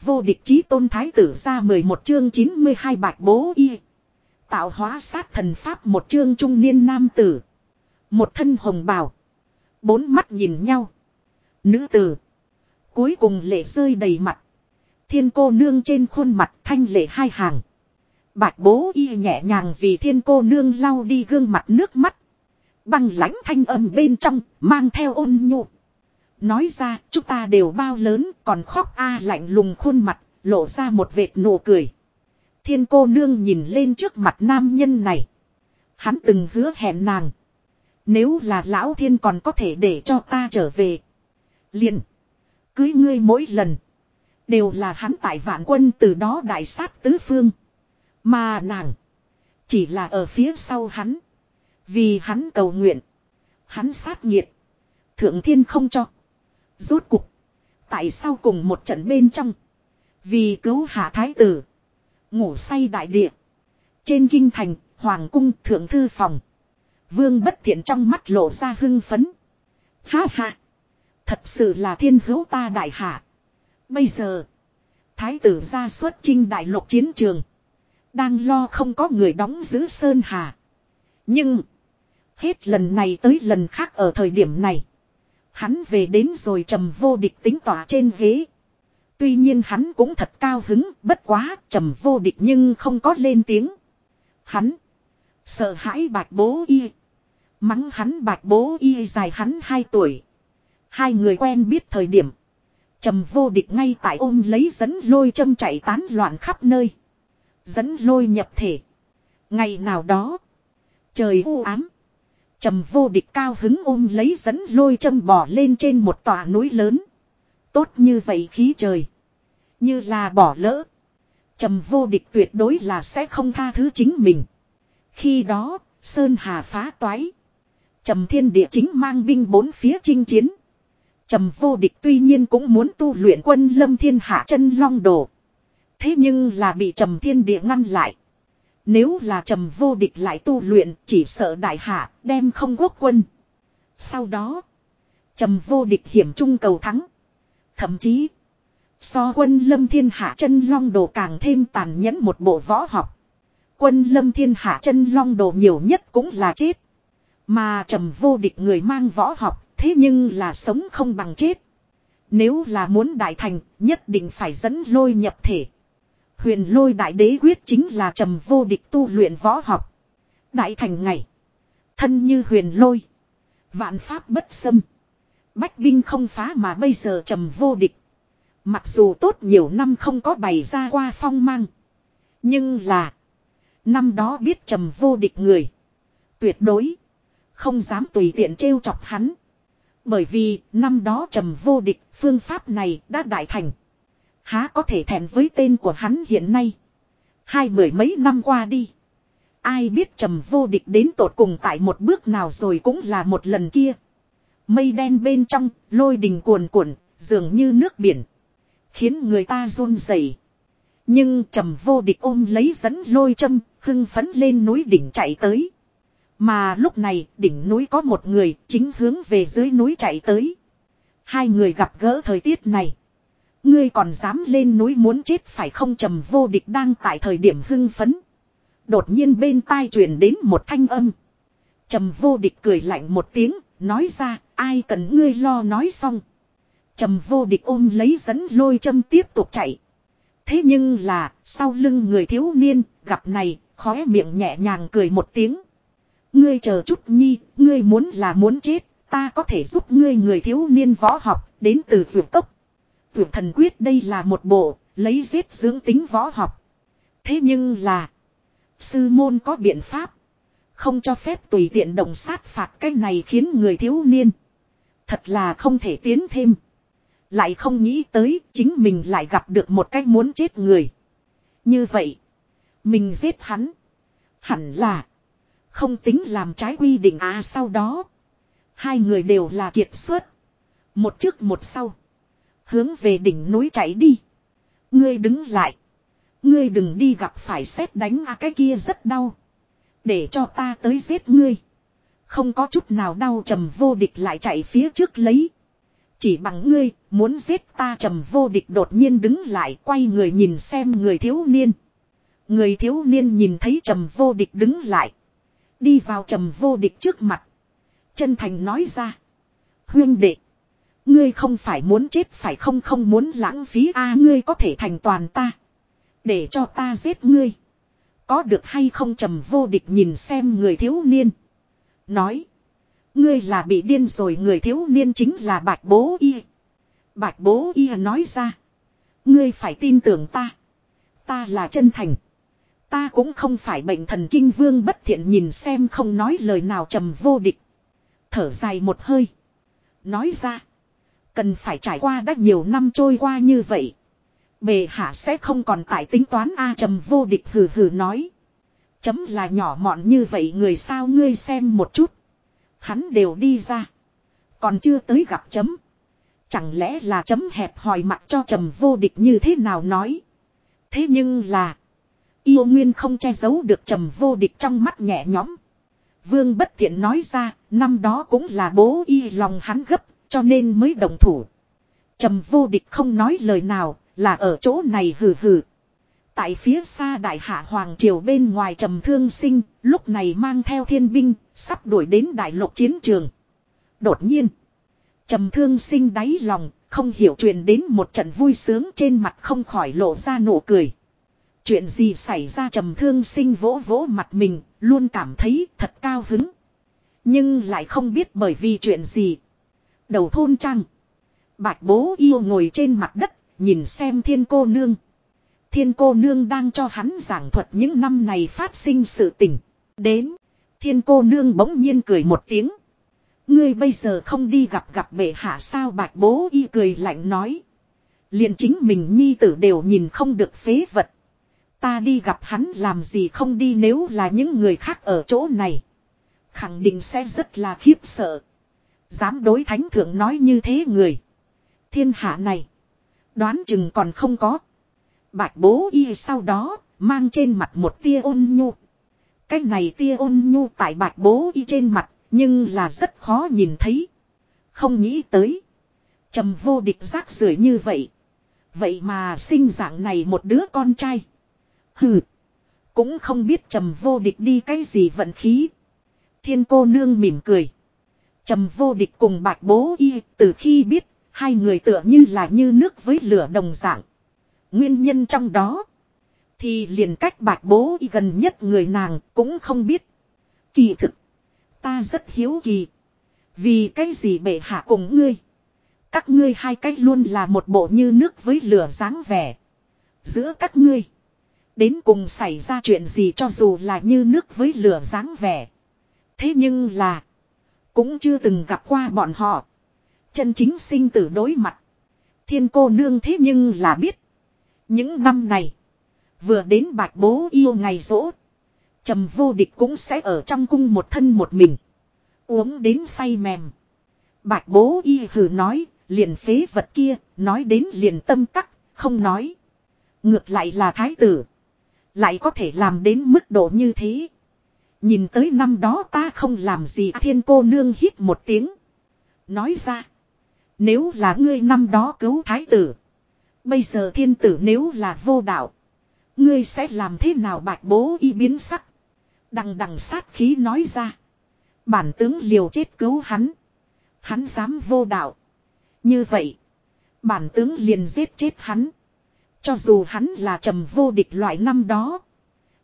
Vô địch chí tôn thái tử ra 11 chương 92 bạch bố y. Tạo hóa sát thần pháp một chương trung niên nam tử. Một thân hồng bào. Bốn mắt nhìn nhau. Nữ tử. Cuối cùng lệ rơi đầy mặt. Thiên cô nương trên khuôn mặt thanh lệ hai hàng. Bạch bố y nhẹ nhàng vì thiên cô nương lau đi gương mặt nước mắt. Băng lãnh thanh âm bên trong, mang theo ôn nhu. Nói ra, chúng ta đều bao lớn, còn khóc a lạnh lùng khuôn mặt, lộ ra một vệt nụ cười. Thiên cô nương nhìn lên trước mặt nam nhân này. Hắn từng hứa hẹn nàng. Nếu là lão thiên còn có thể để cho ta trở về. liền Cưới ngươi mỗi lần. Đều là hắn tại vạn quân từ đó đại sát tứ phương. Mà nàng. Chỉ là ở phía sau hắn. Vì hắn cầu nguyện. Hắn sát nghiệt. Thượng thiên không cho. Rốt cục. Tại sao cùng một trận bên trong. Vì cứu hạ thái tử. Ngủ say đại địa. Trên kinh thành, hoàng cung thượng thư phòng. Vương bất thiện trong mắt lộ ra hưng phấn. Ha ha. Thật sự là thiên hữu ta đại hạ. Bây giờ. Thái tử ra xuất chinh đại lục chiến trường. Đang lo không có người đóng giữ Sơn Hà. Nhưng. Hết lần này tới lần khác ở thời điểm này. Hắn về đến rồi trầm vô địch tính tỏa trên ghế. Tuy nhiên hắn cũng thật cao hứng, bất quá, trầm vô địch nhưng không có lên tiếng. Hắn, sợ hãi bạch bố y. Mắng hắn bạch bố y dài hắn 2 tuổi. Hai người quen biết thời điểm. Trầm vô địch ngay tại ôm lấy dẫn lôi châm chạy tán loạn khắp nơi. Dẫn lôi nhập thể. Ngày nào đó. Trời u ám. Trầm vô địch cao hứng ôm lấy dẫn lôi châm bỏ lên trên một tòa núi lớn. Tốt như vậy khí trời. Như là bỏ lỡ. Trầm vô địch tuyệt đối là sẽ không tha thứ chính mình. Khi đó, Sơn Hà phá toái. Trầm thiên địa chính mang binh bốn phía chinh chiến. Trầm vô địch tuy nhiên cũng muốn tu luyện quân lâm thiên hạ chân long đồ. Thế nhưng là bị trầm thiên địa ngăn lại. Nếu là trầm vô địch lại tu luyện, chỉ sợ đại hạ, đem không quốc quân. Sau đó. Trầm vô địch hiểm trung cầu thắng. Thậm chí. So quân lâm thiên hạ chân long đồ càng thêm tàn nhẫn một bộ võ học. Quân lâm thiên hạ chân long đồ nhiều nhất cũng là chết. Mà trầm vô địch người mang võ học, thế nhưng là sống không bằng chết. Nếu là muốn đại thành, nhất định phải dẫn lôi nhập thể. Huyền lôi đại đế quyết chính là trầm vô địch tu luyện võ học. Đại thành ngày. Thân như huyền lôi. Vạn pháp bất xâm. Bách binh không phá mà bây giờ trầm vô địch. Mặc dù tốt nhiều năm không có bày ra qua phong mang. Nhưng là. Năm đó biết trầm vô địch người. Tuyệt đối. Không dám tùy tiện trêu chọc hắn. Bởi vì năm đó trầm vô địch phương pháp này đã đại thành. Há có thể thẹn với tên của hắn hiện nay. Hai mười mấy năm qua đi. Ai biết trầm vô địch đến tột cùng tại một bước nào rồi cũng là một lần kia. Mây đen bên trong, lôi đình cuồn cuộn, dường như nước biển. Khiến người ta run rẩy. Nhưng trầm vô địch ôm lấy dẫn lôi châm, hưng phấn lên núi đỉnh chạy tới. Mà lúc này, đỉnh núi có một người, chính hướng về dưới núi chạy tới. Hai người gặp gỡ thời tiết này. Ngươi còn dám lên núi muốn chết phải không trầm vô địch đang tại thời điểm hưng phấn. Đột nhiên bên tai truyền đến một thanh âm. Trầm vô địch cười lạnh một tiếng, nói ra, ai cần ngươi lo nói xong. Trầm vô địch ôm lấy dẫn lôi châm tiếp tục chạy. Thế nhưng là, sau lưng người thiếu niên, gặp này, khóe miệng nhẹ nhàng cười một tiếng. Ngươi chờ chút nhi, ngươi muốn là muốn chết, ta có thể giúp ngươi người thiếu niên võ học, đến từ vượt cốc. Vượt thần quyết đây là một bộ, lấy giết dưỡng tính võ học. Thế nhưng là, sư môn có biện pháp. Không cho phép tùy tiện động sát phạt cái này khiến người thiếu niên. Thật là không thể tiến thêm. Lại không nghĩ tới chính mình lại gặp được một cách muốn chết người. Như vậy. Mình giết hắn. Hẳn là. Không tính làm trái quy định à sau đó. Hai người đều là kiệt xuất. Một trước một sau. Hướng về đỉnh núi chạy đi. Ngươi đứng lại. Ngươi đừng đi gặp phải xét đánh à cái kia rất đau. Để cho ta tới giết ngươi. Không có chút nào đau trầm vô địch lại chạy phía trước lấy. Chỉ bằng ngươi, muốn giết ta trầm vô địch đột nhiên đứng lại quay người nhìn xem người thiếu niên. Người thiếu niên nhìn thấy trầm vô địch đứng lại. Đi vào trầm vô địch trước mặt. Chân thành nói ra. Huyên đệ. Ngươi không phải muốn chết phải không không muốn lãng phí a, ngươi có thể thành toàn ta. Để cho ta giết ngươi. Có được hay không trầm vô địch nhìn xem người thiếu niên. Nói. Ngươi là bị điên rồi, người thiếu niên chính là bạch bố y. Bạch bố y nói ra. Ngươi phải tin tưởng ta. Ta là chân thành. Ta cũng không phải bệnh thần kinh vương bất thiện nhìn xem không nói lời nào trầm vô địch. Thở dài một hơi. Nói ra. Cần phải trải qua đã nhiều năm trôi qua như vậy. Bề hạ sẽ không còn tại tính toán A trầm vô địch hừ hừ nói. Chấm là nhỏ mọn như vậy người sao ngươi xem một chút. Hắn đều đi ra. Còn chưa tới gặp chấm. Chẳng lẽ là chấm hẹp hỏi mặt cho trầm vô địch như thế nào nói. Thế nhưng là. Yêu nguyên không che giấu được trầm vô địch trong mắt nhẹ nhõm. Vương bất thiện nói ra, năm đó cũng là bố y lòng hắn gấp, cho nên mới đồng thủ. Trầm vô địch không nói lời nào, là ở chỗ này hừ hừ. Tại phía xa đại hạ hoàng triều bên ngoài trầm thương sinh, lúc này mang theo thiên binh, sắp đuổi đến đại lục chiến trường. Đột nhiên, trầm thương sinh đáy lòng, không hiểu truyền đến một trận vui sướng trên mặt không khỏi lộ ra nụ cười. Chuyện gì xảy ra trầm thương sinh vỗ vỗ mặt mình, luôn cảm thấy thật cao hứng. Nhưng lại không biết bởi vì chuyện gì. Đầu thôn trăng. Bạch bố yêu ngồi trên mặt đất, nhìn xem thiên cô nương. Thiên cô nương đang cho hắn giảng thuật những năm này phát sinh sự tình. Đến, thiên cô nương bỗng nhiên cười một tiếng. Ngươi bây giờ không đi gặp gặp bệ hạ sao bạch bố y cười lạnh nói. liền chính mình nhi tử đều nhìn không được phế vật. Ta đi gặp hắn làm gì không đi nếu là những người khác ở chỗ này. Khẳng định sẽ rất là khiếp sợ. Dám đối thánh thượng nói như thế người. Thiên hạ này. Đoán chừng còn không có. Bạch bố y sau đó, mang trên mặt một tia ôn nhu. Cái này tia ôn nhu tại bạch bố y trên mặt, nhưng là rất khó nhìn thấy. Không nghĩ tới. trầm vô địch rác rưởi như vậy. Vậy mà sinh dạng này một đứa con trai. Hừ. Cũng không biết trầm vô địch đi cái gì vận khí. Thiên cô nương mỉm cười. Trầm vô địch cùng bạch bố y, từ khi biết, hai người tựa như là như nước với lửa đồng dạng. Nguyên nhân trong đó. Thì liền cách bạch bố y gần nhất người nàng cũng không biết. Kỳ thực. Ta rất hiếu kỳ. Vì cái gì bệ hạ cùng ngươi. Các ngươi hai cách luôn là một bộ như nước với lửa dáng vẻ. Giữa các ngươi. Đến cùng xảy ra chuyện gì cho dù là như nước với lửa dáng vẻ. Thế nhưng là. Cũng chưa từng gặp qua bọn họ. Chân chính sinh tử đối mặt. Thiên cô nương thế nhưng là biết. Những năm này. Vừa đến bạch bố yêu ngày rỗ. trầm vô địch cũng sẽ ở trong cung một thân một mình. Uống đến say mềm. Bạch bố y hử nói. Liền phế vật kia. Nói đến liền tâm tắc. Không nói. Ngược lại là thái tử. Lại có thể làm đến mức độ như thế. Nhìn tới năm đó ta không làm gì, thiên cô nương hít một tiếng. Nói ra. Nếu là ngươi năm đó cứu thái tử. Bây giờ thiên tử nếu là vô đạo. Ngươi sẽ làm thế nào bạch bố y biến sắc. Đằng đằng sát khí nói ra. Bản tướng liều chết cứu hắn. Hắn dám vô đạo. Như vậy. Bản tướng liền giết chết hắn. Cho dù hắn là trầm vô địch loại năm đó.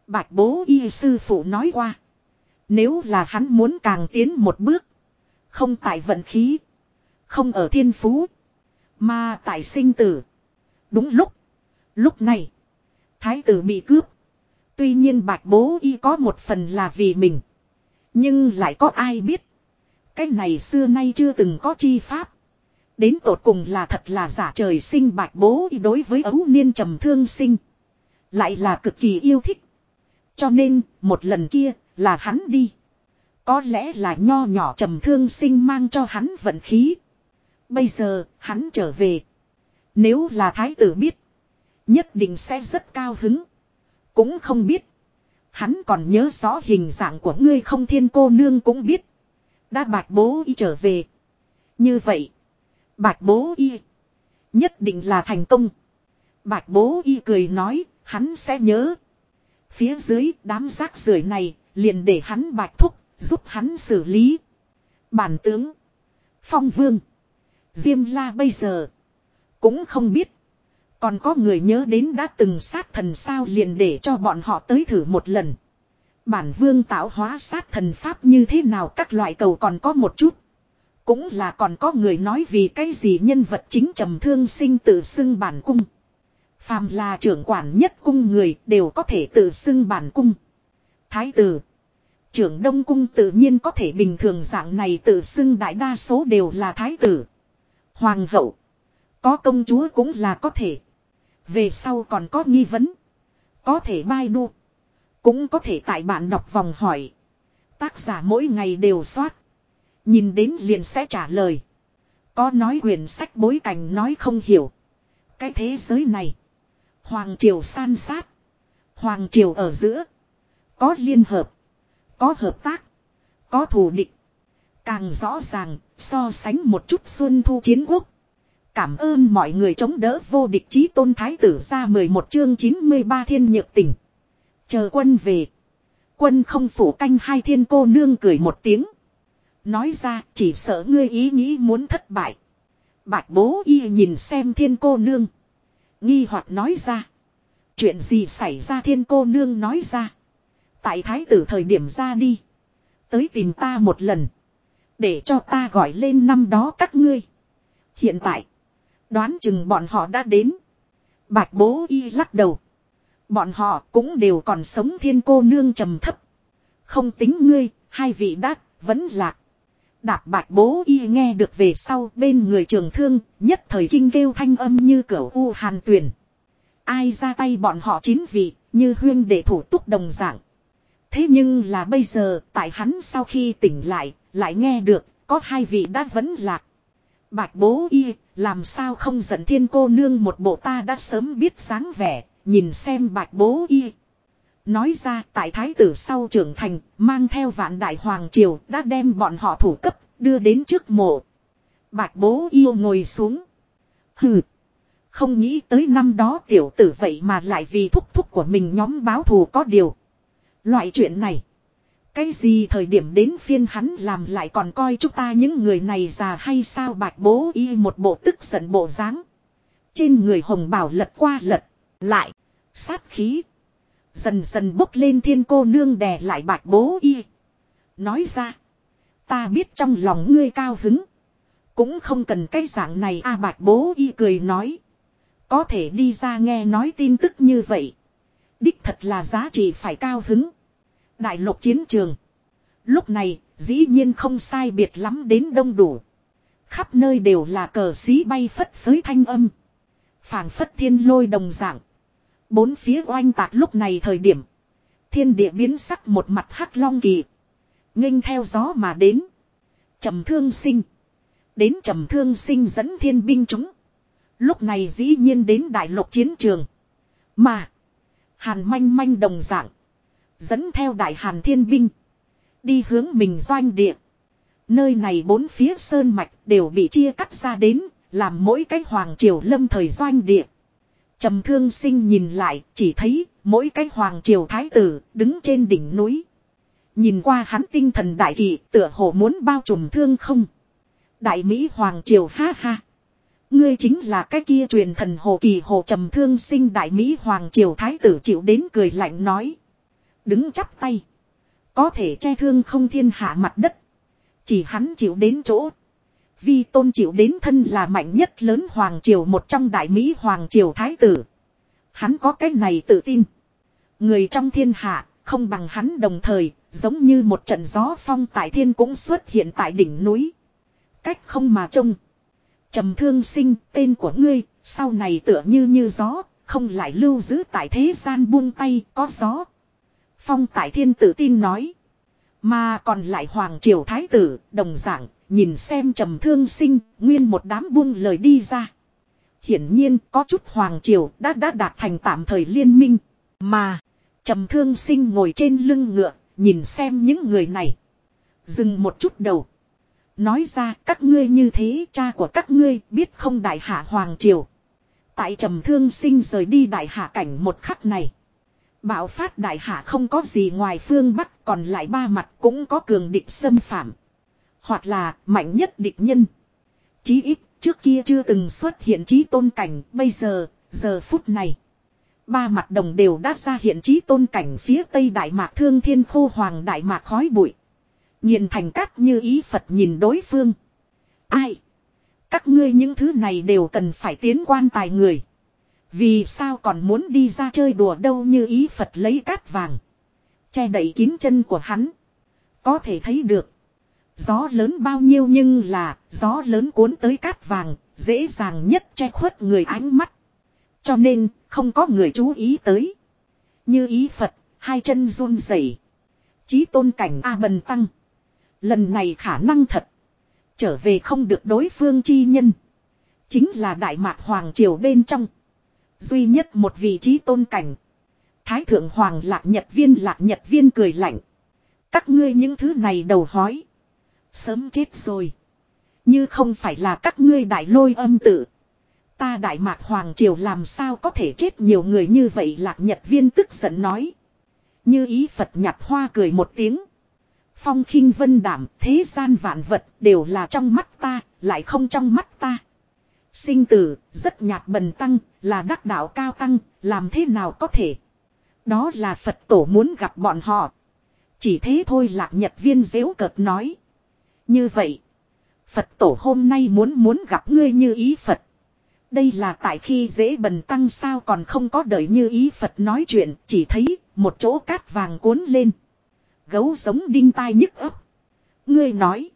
Bạch bố y sư phụ nói qua. Nếu là hắn muốn càng tiến một bước. Không tại vận khí. Không ở thiên phú. Mà tại sinh tử. Đúng lúc. Lúc này. Thái tử bị cướp. Tuy nhiên bạch bố y có một phần là vì mình. Nhưng lại có ai biết. Cái này xưa nay chưa từng có chi pháp. Đến tột cùng là thật là giả trời sinh bạch bố y đối với ấu niên trầm thương sinh. Lại là cực kỳ yêu thích. Cho nên, một lần kia, là hắn đi. Có lẽ là nho nhỏ trầm thương sinh mang cho hắn vận khí. Bây giờ, hắn trở về. Nếu là thái tử biết. Nhất định sẽ rất cao hứng. Cũng không biết. Hắn còn nhớ rõ hình dạng của ngươi không thiên cô nương cũng biết. Đã bạch bố y trở về. Như vậy. Bạch bố y. Nhất định là thành công. Bạch bố y cười nói, hắn sẽ nhớ. Phía dưới đám rác rưởi này, liền để hắn bạch thúc, giúp hắn xử lý. Bản tướng. Phong vương. Diêm la bây giờ. Cũng không biết. Còn có người nhớ đến đã từng sát thần sao liền để cho bọn họ tới thử một lần. Bản vương tạo hóa sát thần pháp như thế nào các loại cầu còn có một chút. Cũng là còn có người nói vì cái gì nhân vật chính trầm thương sinh tự xưng bản cung. Phàm là trưởng quản nhất cung người đều có thể tự xưng bản cung. Thái tử. Trưởng đông cung tự nhiên có thể bình thường dạng này tự xưng đại đa số đều là thái tử. Hoàng hậu. Có công chúa cũng là có thể. Về sau còn có nghi vấn. Có thể bai đu. Cũng có thể tại bạn đọc vòng hỏi. Tác giả mỗi ngày đều soát. Nhìn đến liền sẽ trả lời. Có nói quyển sách bối cảnh nói không hiểu. Cái thế giới này. Hoàng triều san sát. Hoàng triều ở giữa. Có liên hợp. Có hợp tác. Có thù địch. Càng rõ ràng, so sánh một chút xuân thu chiến quốc. Cảm ơn mọi người chống đỡ vô địch chí tôn thái tử ra 11 chương 93 thiên nhược tỉnh. Chờ quân về. Quân không phủ canh hai thiên cô nương cười một tiếng. Nói ra, chỉ sợ ngươi ý nghĩ muốn thất bại. Bạch bố y nhìn xem thiên cô nương. Nghi hoặc nói ra. Chuyện gì xảy ra thiên cô nương nói ra. Tại thái tử thời điểm ra đi. Tới tìm ta một lần. Để cho ta gọi lên năm đó các ngươi. Hiện tại. Đoán chừng bọn họ đã đến. Bạch bố y lắc đầu. Bọn họ cũng đều còn sống thiên cô nương trầm thấp. Không tính ngươi, hai vị đát, vẫn lạc. Đạp bạch bố y nghe được về sau bên người trường thương, nhất thời kinh kêu thanh âm như cửa u hàn tuyển. Ai ra tay bọn họ chín vị, như huyên để thủ túc đồng dạng. Thế nhưng là bây giờ, tại hắn sau khi tỉnh lại, lại nghe được, có hai vị đã vẫn lạc. Bạch bố y, làm sao không giận thiên cô nương một bộ ta đã sớm biết sáng vẻ, nhìn xem bạch bố y. Nói ra tại thái tử sau trưởng thành, mang theo vạn đại hoàng triều đã đem bọn họ thủ cấp, đưa đến trước mộ. Bạch bố yêu ngồi xuống. Hừ. Không nghĩ tới năm đó tiểu tử vậy mà lại vì thúc thúc của mình nhóm báo thù có điều. Loại chuyện này. Cái gì thời điểm đến phiên hắn làm lại còn coi chúng ta những người này già hay sao bạch bố y một bộ tức giận bộ dáng Trên người hồng bảo lật qua lật. Lại. Sát khí. Dần dần bốc lên thiên cô nương đè lại bạch bố y. Nói ra. Ta biết trong lòng ngươi cao hứng. Cũng không cần cái dạng này a bạch bố y cười nói. Có thể đi ra nghe nói tin tức như vậy. Đích thật là giá trị phải cao hứng. Đại lục chiến trường. Lúc này, dĩ nhiên không sai biệt lắm đến đông đủ. Khắp nơi đều là cờ xí bay phất phới thanh âm. phảng phất thiên lôi đồng dạng. Bốn phía oanh tạc lúc này thời điểm. Thiên địa biến sắc một mặt hắc long kỳ. nghênh theo gió mà đến. trầm thương sinh. Đến trầm thương sinh dẫn thiên binh chúng. Lúc này dĩ nhiên đến đại lục chiến trường. Mà. Hàn manh manh đồng dạng. Dẫn theo đại hàn thiên binh. Đi hướng mình doanh địa. Nơi này bốn phía sơn mạch đều bị chia cắt ra đến. Làm mỗi cái hoàng triều lâm thời doanh địa. trầm thương sinh nhìn lại, chỉ thấy mỗi cái hoàng triều thái tử đứng trên đỉnh núi. Nhìn qua hắn tinh thần đại kỵ tựa hồ muốn bao trùm thương không. Đại Mỹ Hoàng Triều, ha ha. Ngươi chính là cái kia truyền thần hồ kỳ hồ trầm thương sinh đại Mỹ Hoàng Triều Thái tử chịu đến cười lạnh nói. Đứng chắp tay. Có thể che thương không thiên hạ mặt đất. Chỉ hắn chịu đến chỗ. Vi tôn chịu đến thân là mạnh nhất lớn Hoàng Triều một trong đại Mỹ Hoàng Triều Thái tử. Hắn có cái này tự tin. Người trong thiên hạ, không bằng hắn đồng thời, giống như một trận gió phong tại thiên cũng xuất hiện tại đỉnh núi. Cách không mà trông. trầm thương sinh, tên của ngươi, sau này tựa như như gió, không lại lưu giữ tại thế gian buông tay, có gió. Phong tại thiên tự tin nói. Mà còn lại hoàng triều thái tử, đồng dạng, nhìn xem trầm thương sinh, nguyên một đám buông lời đi ra. Hiển nhiên có chút hoàng triều đã đã đạt thành tạm thời liên minh. Mà, trầm thương sinh ngồi trên lưng ngựa, nhìn xem những người này. Dừng một chút đầu. Nói ra các ngươi như thế cha của các ngươi biết không đại hạ Hoàng Triều. Tại trầm thương sinh rời đi đại hạ cảnh một khắc này. Bạo phát đại hạ không có gì ngoài phương Bắc còn lại ba mặt cũng có cường địch xâm phạm. Hoặc là mạnh nhất địch nhân. Chí ít trước kia chưa từng xuất hiện trí tôn cảnh bây giờ, giờ phút này. Ba mặt đồng đều đã ra hiện trí tôn cảnh phía tây đại mạc thương thiên khô hoàng đại mạc khói bụi. Nhìn thành cát như ý Phật nhìn đối phương. Ai? Các ngươi những thứ này đều cần phải tiến quan tài người. Vì sao còn muốn đi ra chơi đùa đâu như ý Phật lấy cát vàng. Che đẩy kín chân của hắn. Có thể thấy được. Gió lớn bao nhiêu nhưng là gió lớn cuốn tới cát vàng, dễ dàng nhất che khuất người ánh mắt. Cho nên, không có người chú ý tới. Như ý Phật, hai chân run rẩy Chí tôn cảnh A bần tăng. Lần này khả năng thật. Trở về không được đối phương chi nhân. Chính là Đại Mạc Hoàng Triều bên trong. Duy nhất một vị trí tôn cảnh. Thái thượng Hoàng Lạc Nhật Viên Lạc Nhật Viên cười lạnh. Các ngươi những thứ này đầu hói. Sớm chết rồi. Như không phải là các ngươi đại lôi âm tử Ta đại mạc hoàng triều làm sao có thể chết nhiều người như vậy lạc nhật viên tức giận nói. Như ý Phật nhặt hoa cười một tiếng. Phong khinh vân đảm thế gian vạn vật đều là trong mắt ta, lại không trong mắt ta. Sinh tử, rất nhạt bần tăng, là đắc đạo cao tăng, làm thế nào có thể. Đó là Phật tổ muốn gặp bọn họ. Chỉ thế thôi lạc nhật viên dễu cợt nói. Như vậy, Phật tổ hôm nay muốn muốn gặp ngươi như ý Phật. Đây là tại khi dễ bần tăng sao còn không có đợi như ý Phật nói chuyện, chỉ thấy một chỗ cát vàng cuốn lên. Gấu giống đinh tai nhức ấp. Ngươi nói,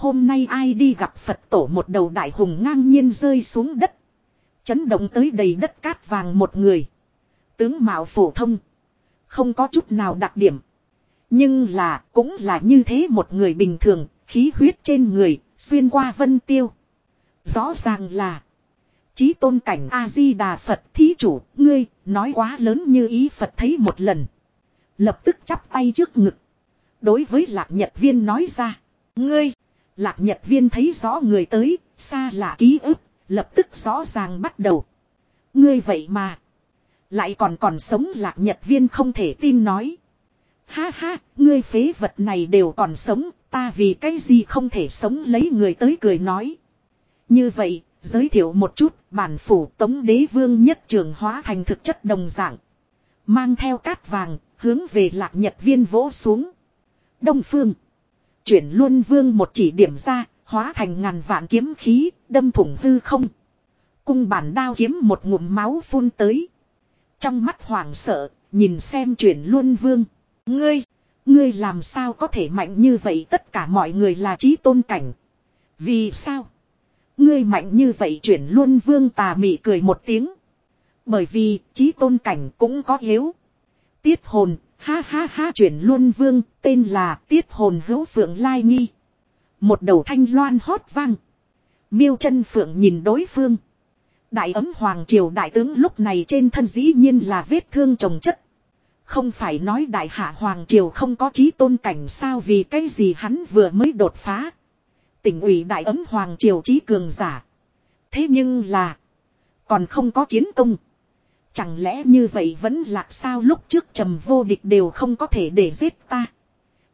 hôm nay ai đi gặp Phật tổ một đầu đại hùng ngang nhiên rơi xuống đất. Chấn động tới đầy đất cát vàng một người. Tướng mạo phổ thông. Không có chút nào đặc điểm. Nhưng là, cũng là như thế một người bình thường, khí huyết trên người, xuyên qua vân tiêu. Rõ ràng là Chí tôn cảnh A-di-đà Phật thí chủ, ngươi, nói quá lớn như ý Phật thấy một lần. Lập tức chắp tay trước ngực. Đối với lạc nhật viên nói ra. Ngươi, lạc nhật viên thấy rõ người tới, xa lạ ký ức, lập tức rõ ràng bắt đầu. Ngươi vậy mà. Lại còn còn sống lạc nhật viên không thể tin nói. Ha ha, ngươi phế vật này đều còn sống, ta vì cái gì không thể sống lấy người tới cười nói. Như vậy, giới thiệu một chút, bản phủ tống đế vương nhất trường hóa thành thực chất đồng dạng. Mang theo cát vàng, hướng về lạc nhật viên vỗ xuống. Đông phương. Chuyển luôn vương một chỉ điểm ra, hóa thành ngàn vạn kiếm khí, đâm thủng hư không. Cung bản đao kiếm một ngụm máu phun tới. Trong mắt hoảng sợ, nhìn xem chuyển luôn vương. Ngươi, ngươi làm sao có thể mạnh như vậy tất cả mọi người là trí tôn cảnh. Vì sao? Ngươi mạnh như vậy chuyển luôn vương tà mị cười một tiếng. Bởi vì trí tôn cảnh cũng có yếu. Tiết hồn, ha ha ha chuyển luôn vương, tên là tiết hồn hữu phượng lai nghi. Một đầu thanh loan hót vang. Miêu chân phượng nhìn đối phương. Đại ấm hoàng triều đại tướng lúc này trên thân dĩ nhiên là vết thương trồng chất. Không phải nói đại hạ hoàng triều không có trí tôn cảnh sao vì cái gì hắn vừa mới đột phá. Tỉnh ủy đại ấm hoàng triều trí cường giả. Thế nhưng là. Còn không có kiến công. Chẳng lẽ như vậy vẫn lạc sao lúc trước trầm vô địch đều không có thể để giết ta.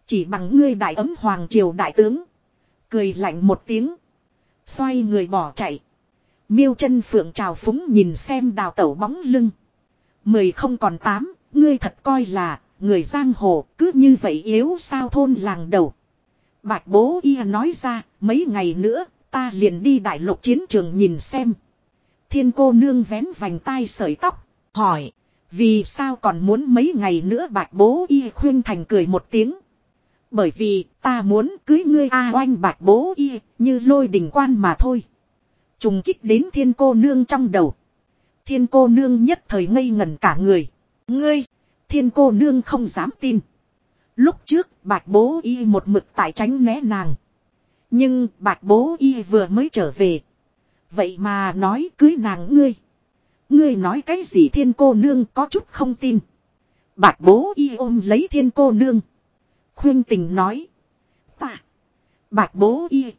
Chỉ bằng ngươi đại ấm hoàng triều đại tướng. Cười lạnh một tiếng. Xoay người bỏ chạy. Miêu chân phượng trào phúng nhìn xem đào tẩu bóng lưng. Mười không còn tám, ngươi thật coi là, người giang hồ, cứ như vậy yếu sao thôn làng đầu. Bạch bố y nói ra, mấy ngày nữa, ta liền đi đại lục chiến trường nhìn xem. Thiên cô nương vén vành tai sợi tóc, hỏi, vì sao còn muốn mấy ngày nữa bạch bố y khuyên thành cười một tiếng. Bởi vì ta muốn cưới ngươi A oanh bạch bố y, như lôi đình quan mà thôi. Trùng kích đến thiên cô nương trong đầu. Thiên cô nương nhất thời ngây ngẩn cả người. Ngươi, thiên cô nương không dám tin. Lúc trước bạch bố y một mực tại tránh né nàng. Nhưng bạch bố y vừa mới trở về. Vậy mà nói cưới nàng ngươi. Ngươi nói cái gì thiên cô nương có chút không tin. Bạch bố y ôm lấy thiên cô nương. Khuyên tình nói. Ta. Bạch bố y.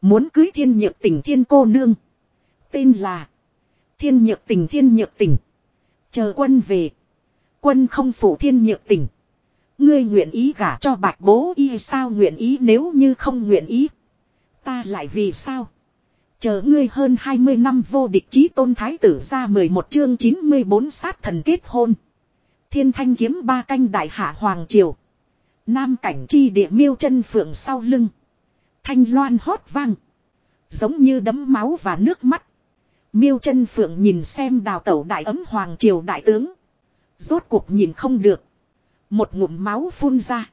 Muốn cưới thiên nhược tình thiên cô nương. Tên là. Thiên nhược tình thiên nhược tình, Chờ quân về. Quân không phủ thiên nhược tình. Ngươi nguyện ý gả cho bạch bố y sao nguyện ý nếu như không nguyện ý. Ta lại vì sao? Chờ ngươi hơn 20 năm vô địch chí tôn thái tử ra 11 chương 94 sát thần kết hôn. Thiên thanh kiếm ba canh đại hạ hoàng triều. Nam cảnh chi địa miêu chân phượng sau lưng. Thanh loan hót vang. Giống như đấm máu và nước mắt. Miêu chân phượng nhìn xem đào tẩu đại ấm hoàng triều đại tướng. Rốt cuộc nhìn không được. Một ngụm máu phun ra.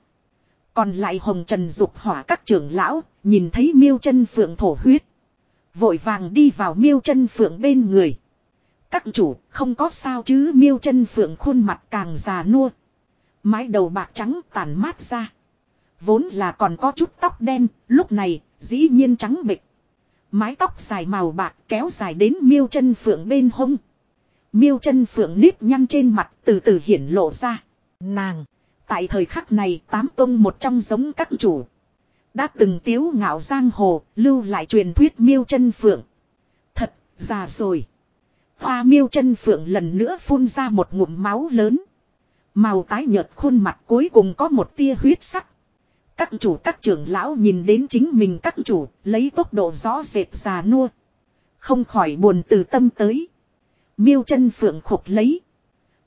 Còn lại hồng trần dục hỏa các trưởng lão, nhìn thấy miêu chân phượng thổ huyết. Vội vàng đi vào miêu chân phượng bên người. Các chủ, không có sao chứ miêu chân phượng khuôn mặt càng già nua. Mái đầu bạc trắng tàn mát ra. Vốn là còn có chút tóc đen, lúc này, dĩ nhiên trắng bịch. Mái tóc dài màu bạc kéo dài đến miêu chân phượng bên hông. Miêu chân phượng nếp nhăn trên mặt từ từ hiển lộ ra. Nàng, tại thời khắc này tám tông một trong giống các chủ. Đã từng tiếu ngạo giang hồ, lưu lại truyền thuyết miêu chân phượng. Thật, già rồi. Hoa miêu chân phượng lần nữa phun ra một ngụm máu lớn. Màu tái nhợt khuôn mặt cuối cùng có một tia huyết sắc. Các chủ các trưởng lão nhìn đến chính mình các chủ, lấy tốc độ rõ rệt già nua. Không khỏi buồn từ tâm tới. Miêu chân phượng khục lấy.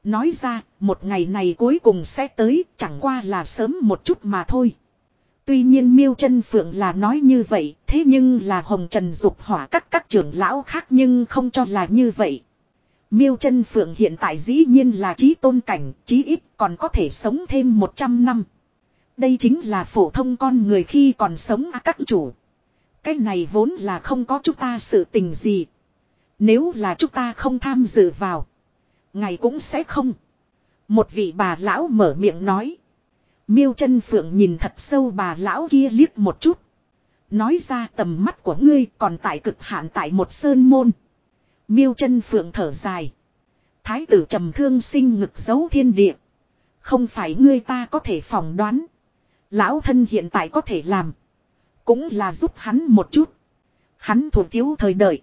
Nói ra, một ngày này cuối cùng sẽ tới, chẳng qua là sớm một chút mà thôi. Tuy nhiên miêu chân phượng là nói như vậy, thế nhưng là hồng trần dục hỏa các các trưởng lão khác nhưng không cho là như vậy. Miêu chân phượng hiện tại dĩ nhiên là trí tôn cảnh, chí ít còn có thể sống thêm 100 năm. Đây chính là phổ thông con người khi còn sống à các chủ. Cái này vốn là không có chúng ta sự tình gì. Nếu là chúng ta không tham dự vào. Ngày cũng sẽ không. Một vị bà lão mở miệng nói. Miêu chân phượng nhìn thật sâu bà lão kia liếc một chút. Nói ra tầm mắt của ngươi còn tại cực hạn tại một sơn môn. Miêu chân phượng thở dài. Thái tử trầm thương sinh ngực giấu thiên địa. Không phải ngươi ta có thể phỏng đoán. Lão thân hiện tại có thể làm. Cũng là giúp hắn một chút. Hắn thuộc thiếu thời đợi.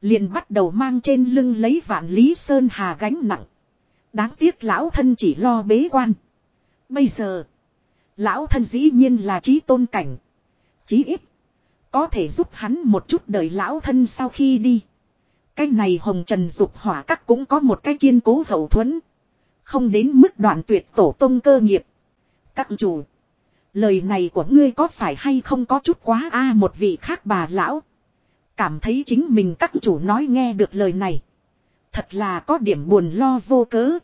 Liền bắt đầu mang trên lưng lấy vạn lý sơn hà gánh nặng. Đáng tiếc lão thân chỉ lo bế quan. Bây giờ. Lão thân dĩ nhiên là trí tôn cảnh. Chí ít. Có thể giúp hắn một chút đời lão thân sau khi đi. Cái này hồng trần dục hỏa các cũng có một cái kiên cố hậu thuẫn. Không đến mức đoạn tuyệt tổ tông cơ nghiệp. Các chủ. Lời này của ngươi có phải hay không có chút quá a một vị khác bà lão. Cảm thấy chính mình các chủ nói nghe được lời này. Thật là có điểm buồn lo vô cớ.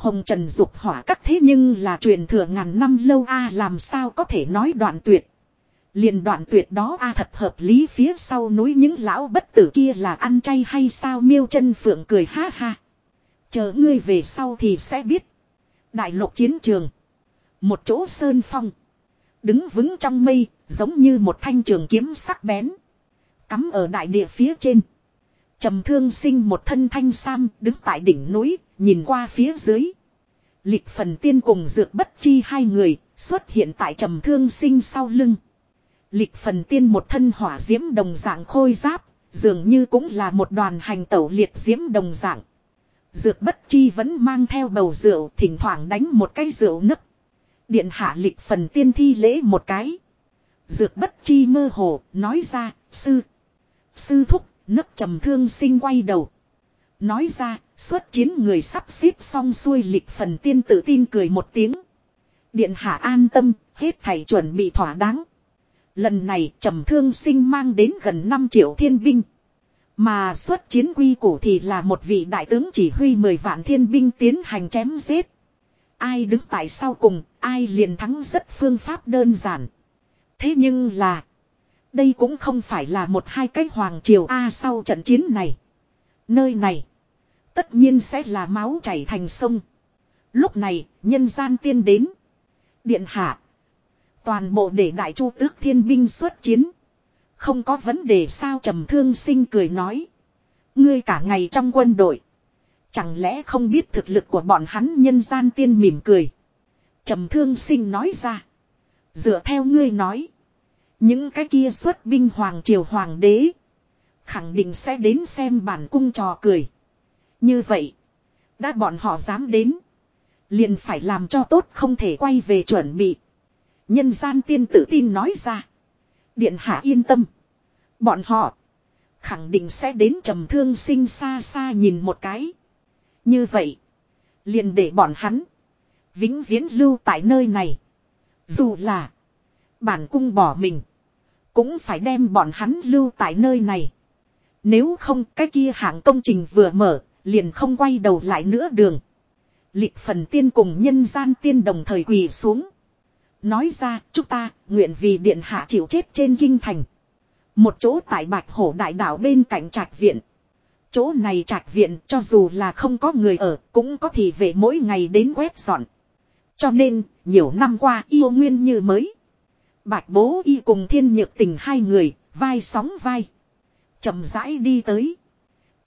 Hồng Trần dục hỏa các thế nhưng là truyền thừa ngàn năm lâu a à, làm sao có thể nói đoạn tuyệt. liền đoạn tuyệt đó a à, thật hợp lý phía sau núi những lão bất tử kia là ăn chay hay sao miêu chân phượng cười ha ha. Chờ ngươi về sau thì sẽ biết. Đại lục chiến trường. Một chỗ sơn phong. Đứng vững trong mây, giống như một thanh trường kiếm sắc bén. Cắm ở đại địa phía trên. Trầm thương sinh một thân thanh sam đứng tại đỉnh núi, nhìn qua phía dưới. Lịch phần tiên cùng dược bất chi hai người xuất hiện tại trầm thương sinh sau lưng. Lịch phần tiên một thân hỏa diễm đồng dạng khôi giáp, dường như cũng là một đoàn hành tẩu liệt diễm đồng dạng. Dược bất chi vẫn mang theo bầu rượu thỉnh thoảng đánh một cái rượu nức. Điện hạ lịch phần tiên thi lễ một cái. Dược bất chi mơ hồ, nói ra, sư. Sư thúc, nấc trầm thương sinh quay đầu. Nói ra, xuất chiến người sắp xếp xong xuôi lịch phần tiên tự tin cười một tiếng. Điện hạ an tâm, hết thầy chuẩn bị thỏa đáng. Lần này trầm thương sinh mang đến gần 5 triệu thiên binh. Mà xuất chiến quy củ thì là một vị đại tướng chỉ huy 10 vạn thiên binh tiến hành chém giết. Ai đứng tại sau cùng, ai liền thắng rất phương pháp đơn giản. Thế nhưng là, đây cũng không phải là một hai cái hoàng triều A sau trận chiến này. Nơi này, tất nhiên sẽ là máu chảy thành sông. Lúc này, nhân gian tiên đến. Điện hạ. Toàn bộ để đại chu tước thiên binh xuất chiến. Không có vấn đề sao trầm thương sinh cười nói. Ngươi cả ngày trong quân đội. Chẳng lẽ không biết thực lực của bọn hắn nhân gian tiên mỉm cười. trầm thương sinh nói ra. Dựa theo ngươi nói. Những cái kia xuất binh hoàng triều hoàng đế. Khẳng định sẽ đến xem bản cung trò cười. Như vậy. Đã bọn họ dám đến. Liền phải làm cho tốt không thể quay về chuẩn bị. Nhân gian tiên tự tin nói ra. Điện hạ yên tâm. Bọn họ. Khẳng định sẽ đến trầm thương sinh xa xa nhìn một cái. Như vậy. Liền để bọn hắn. Vĩnh viễn lưu tại nơi này. Dù là. Bản cung bỏ mình. Cũng phải đem bọn hắn lưu tại nơi này. Nếu không, cái kia hạng công trình vừa mở. Liền không quay đầu lại nữa đường. Lịch phần tiên cùng nhân gian tiên đồng thời quỳ xuống. Nói ra, chúng ta, nguyện vì điện hạ chịu chết trên kinh thành. Một chỗ tại bạch hổ đại đảo bên cạnh trạch viện. Chỗ này trạch viện cho dù là không có người ở, cũng có thị vệ mỗi ngày đến quét dọn. Cho nên, nhiều năm qua yêu nguyên như mới. Bạch bố y cùng thiên nhược tình hai người, vai sóng vai. chậm rãi đi tới.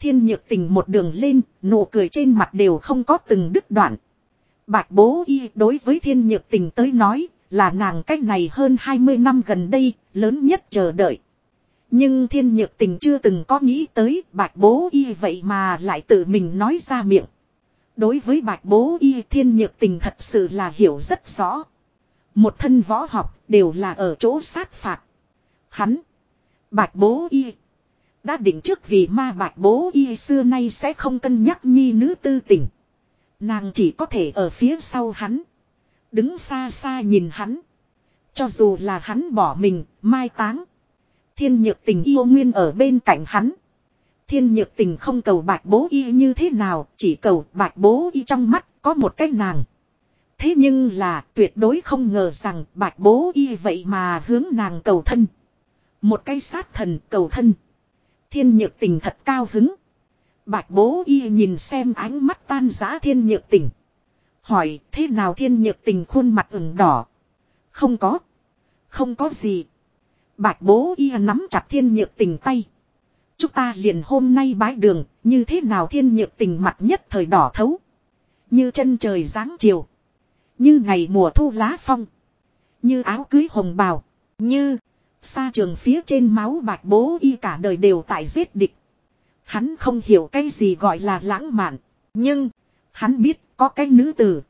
Thiên nhược tình một đường lên, nụ cười trên mặt đều không có từng đứt đoạn. Bạch bố y, đối với thiên nhược tình tới nói, là nàng cách này hơn 20 năm gần đây, lớn nhất chờ đợi. Nhưng thiên nhược tình chưa từng có nghĩ tới bạch bố y vậy mà lại tự mình nói ra miệng. Đối với bạch bố y, thiên nhược tình thật sự là hiểu rất rõ. Một thân võ học đều là ở chỗ sát phạt. Hắn. Bạch bố y. Đã định trước vì ma bạch bố y xưa nay sẽ không cân nhắc nhi nữ tư tình. Nàng chỉ có thể ở phía sau hắn. Đứng xa xa nhìn hắn. Cho dù là hắn bỏ mình, mai táng. Thiên nhược tình yêu nguyên ở bên cạnh hắn. Thiên nhược tình không cầu bạch bố y như thế nào, chỉ cầu bạch bố y trong mắt có một cái nàng. Thế nhưng là tuyệt đối không ngờ rằng bạch bố y vậy mà hướng nàng cầu thân. Một cái sát thần cầu thân. Thiên nhược tình thật cao hứng. Bạch bố y nhìn xem ánh mắt tan giá thiên nhược tình. Hỏi thế nào thiên nhược tình khuôn mặt ửng đỏ. Không có. Không có gì. Bạch bố y nắm chặt thiên nhược tình tay. Chúng ta liền hôm nay bái đường, như thế nào thiên nhược tình mặt nhất thời đỏ thấu. Như chân trời dáng chiều. Như ngày mùa thu lá phong. Như áo cưới hồng bào. Như xa trường phía trên máu bạch bố y cả đời đều tại giết địch. Hắn không hiểu cái gì gọi là lãng mạn. Nhưng, hắn biết có cái nữ tử.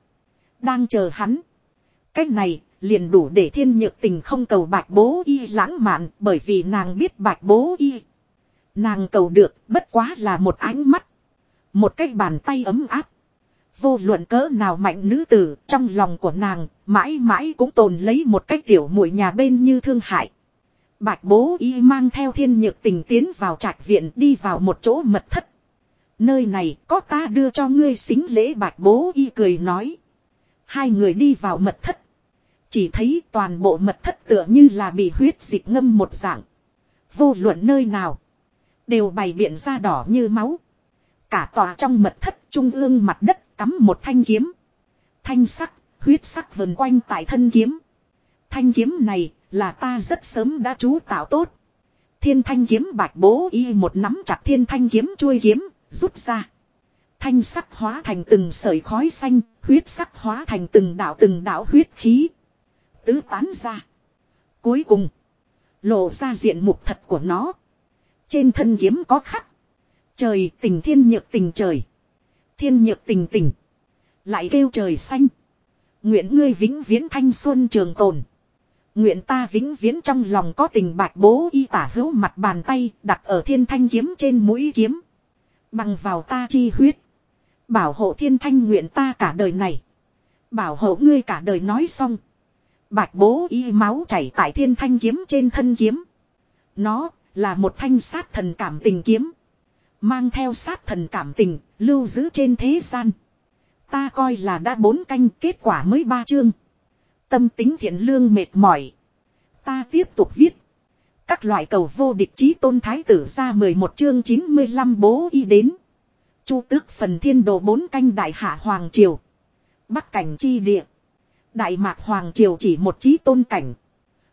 Đang chờ hắn. Cái này liền đủ để thiên nhược tình không cầu bạch bố y lãng mạn bởi vì nàng biết bạch bố y. Nàng cầu được bất quá là một ánh mắt. Một cái bàn tay ấm áp. Vô luận cỡ nào mạnh nữ tử trong lòng của nàng mãi mãi cũng tồn lấy một cái tiểu muội nhà bên như thương hại. Bạch bố y mang theo thiên nhược tình tiến vào trạch viện đi vào một chỗ mật thất. Nơi này có ta đưa cho ngươi xính lễ bạch bố y cười nói. Hai người đi vào mật thất chỉ thấy toàn bộ mật thất tựa như là bị huyết dịch ngâm một dạng. Vô luận nơi nào. Đều bày biện ra đỏ như máu. Cả tòa trong mật thất trung ương mặt đất cắm một thanh kiếm. Thanh sắc, huyết sắc vần quanh tại thân kiếm. Thanh kiếm này là ta rất sớm đã chú tạo tốt. Thiên thanh kiếm bạch bố y một nắm chặt thiên thanh kiếm chuôi kiếm, rút ra. Thanh sắc hóa thành từng sợi khói xanh, huyết sắc hóa thành từng đạo từng đạo huyết khí tứ tán ra. Cuối cùng, lộ ra diện mục thật của nó. Trên thân kiếm có khắc. Trời tình thiên nhược tình trời. Thiên nhược tình tình. Lại kêu trời xanh. Nguyện ngươi vĩnh viễn thanh xuân trường tồn. Nguyện ta vĩnh viễn trong lòng có tình bạch bố y tả hữu mặt bàn tay đặt ở thiên thanh kiếm trên mũi kiếm. Bằng vào ta chi huyết. Bảo hộ thiên thanh nguyện ta cả đời này. Bảo hộ ngươi cả đời nói xong. Bạch bố y máu chảy tại thiên thanh kiếm trên thân kiếm. Nó là một thanh sát thần cảm tình kiếm. Mang theo sát thần cảm tình, lưu giữ trên thế gian. Ta coi là đã bốn canh kết quả mới ba chương. Tâm tính thiện lương mệt mỏi. Ta tiếp tục viết. Các loại cầu vô địch chí tôn thái tử ra 11 chương 95 bố y đến. Chu tước phần thiên đồ bốn canh đại hạ hoàng triều. Bắc cảnh chi địa. Đại mạc Hoàng Triều chỉ một chí tôn cảnh.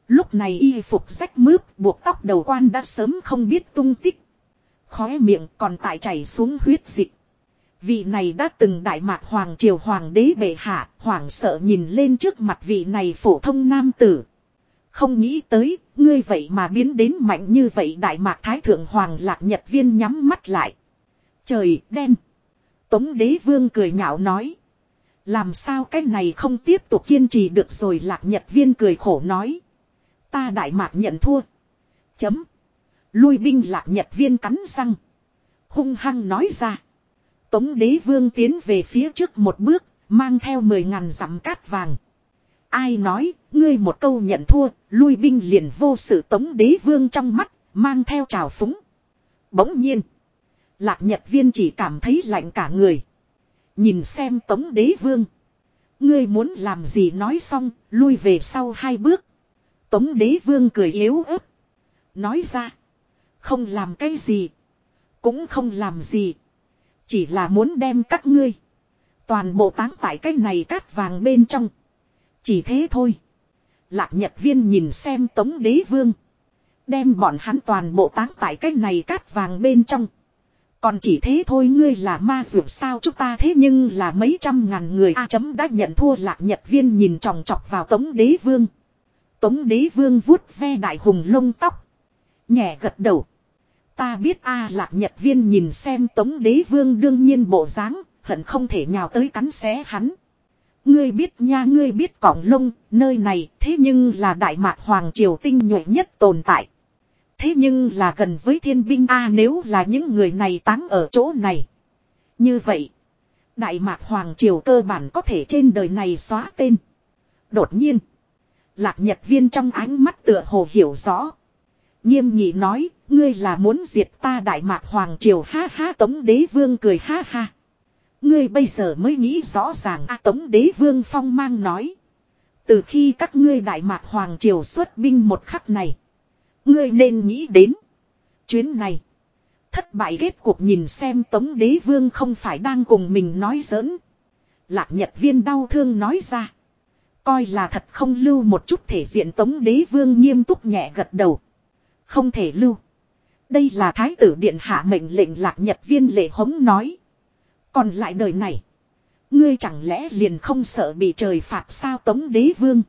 Lúc này y phục rách mướp, buộc tóc đầu quan đã sớm không biết tung tích. Khóe miệng còn tại chảy xuống huyết dịch. Vị này đã từng đại mạc Hoàng Triều Hoàng đế bệ hạ, hoảng sợ nhìn lên trước mặt vị này phổ thông nam tử. Không nghĩ tới, ngươi vậy mà biến đến mạnh như vậy Đại Mạc Thái Thượng Hoàng Lạc Nhật Viên nhắm mắt lại. Trời đen. Tống đế vương cười nhạo nói. Làm sao cái này không tiếp tục kiên trì được rồi Lạc Nhật Viên cười khổ nói. Ta Đại Mạc nhận thua. Chấm. Lui binh Lạc Nhật Viên cắn răng. Hung hăng nói ra. Tống đế vương tiến về phía trước một bước, mang theo mười ngàn dặm cát vàng. Ai nói, ngươi một câu nhận thua, lui binh liền vô sự tống đế vương trong mắt, mang theo trào phúng. Bỗng nhiên, lạc nhật viên chỉ cảm thấy lạnh cả người. Nhìn xem tống đế vương. Ngươi muốn làm gì nói xong, lui về sau hai bước. Tống đế vương cười yếu ớt. Nói ra, không làm cái gì, cũng không làm gì. Chỉ là muốn đem các ngươi. Toàn bộ táng tại cái này cát vàng bên trong. Chỉ thế thôi. Lạc nhật viên nhìn xem tống đế vương. Đem bọn hắn toàn bộ táng tại cái này cát vàng bên trong. Còn chỉ thế thôi ngươi là ma dược sao chúng ta thế nhưng là mấy trăm ngàn người A chấm đã nhận thua lạc nhật viên nhìn tròng trọc vào tống đế vương. Tống đế vương vuốt ve đại hùng lông tóc. Nhẹ gật đầu. Ta biết A lạc nhật viên nhìn xem tống đế vương đương nhiên bộ dáng hận không thể nhào tới cắn xé hắn. Ngươi biết nha ngươi biết cỏng lông, nơi này thế nhưng là đại mạc hoàng triều tinh nhuệ nhất tồn tại. Thế nhưng là gần với thiên binh A nếu là những người này táng ở chỗ này. Như vậy, đại mạc hoàng triều cơ bản có thể trên đời này xóa tên. Đột nhiên, lạc nhật viên trong ánh mắt tựa hồ hiểu rõ. Nghiêm nhị nói, ngươi là muốn diệt ta đại mạc hoàng triều ha ha tống đế vương cười ha ha. Ngươi bây giờ mới nghĩ rõ ràng a tống đế vương phong mang nói. Từ khi các ngươi đại mạc hoàng triều xuất binh một khắc này. Ngươi nên nghĩ đến. Chuyến này. Thất bại kết cuộc nhìn xem tống đế vương không phải đang cùng mình nói giỡn. Lạc nhật viên đau thương nói ra. Coi là thật không lưu một chút thể diện tống đế vương nghiêm túc nhẹ gật đầu. Không thể lưu. Đây là thái tử điện hạ mệnh lệnh lạc nhật viên lệ hống nói. Còn lại đời này. Ngươi chẳng lẽ liền không sợ bị trời phạt sao tống đế vương.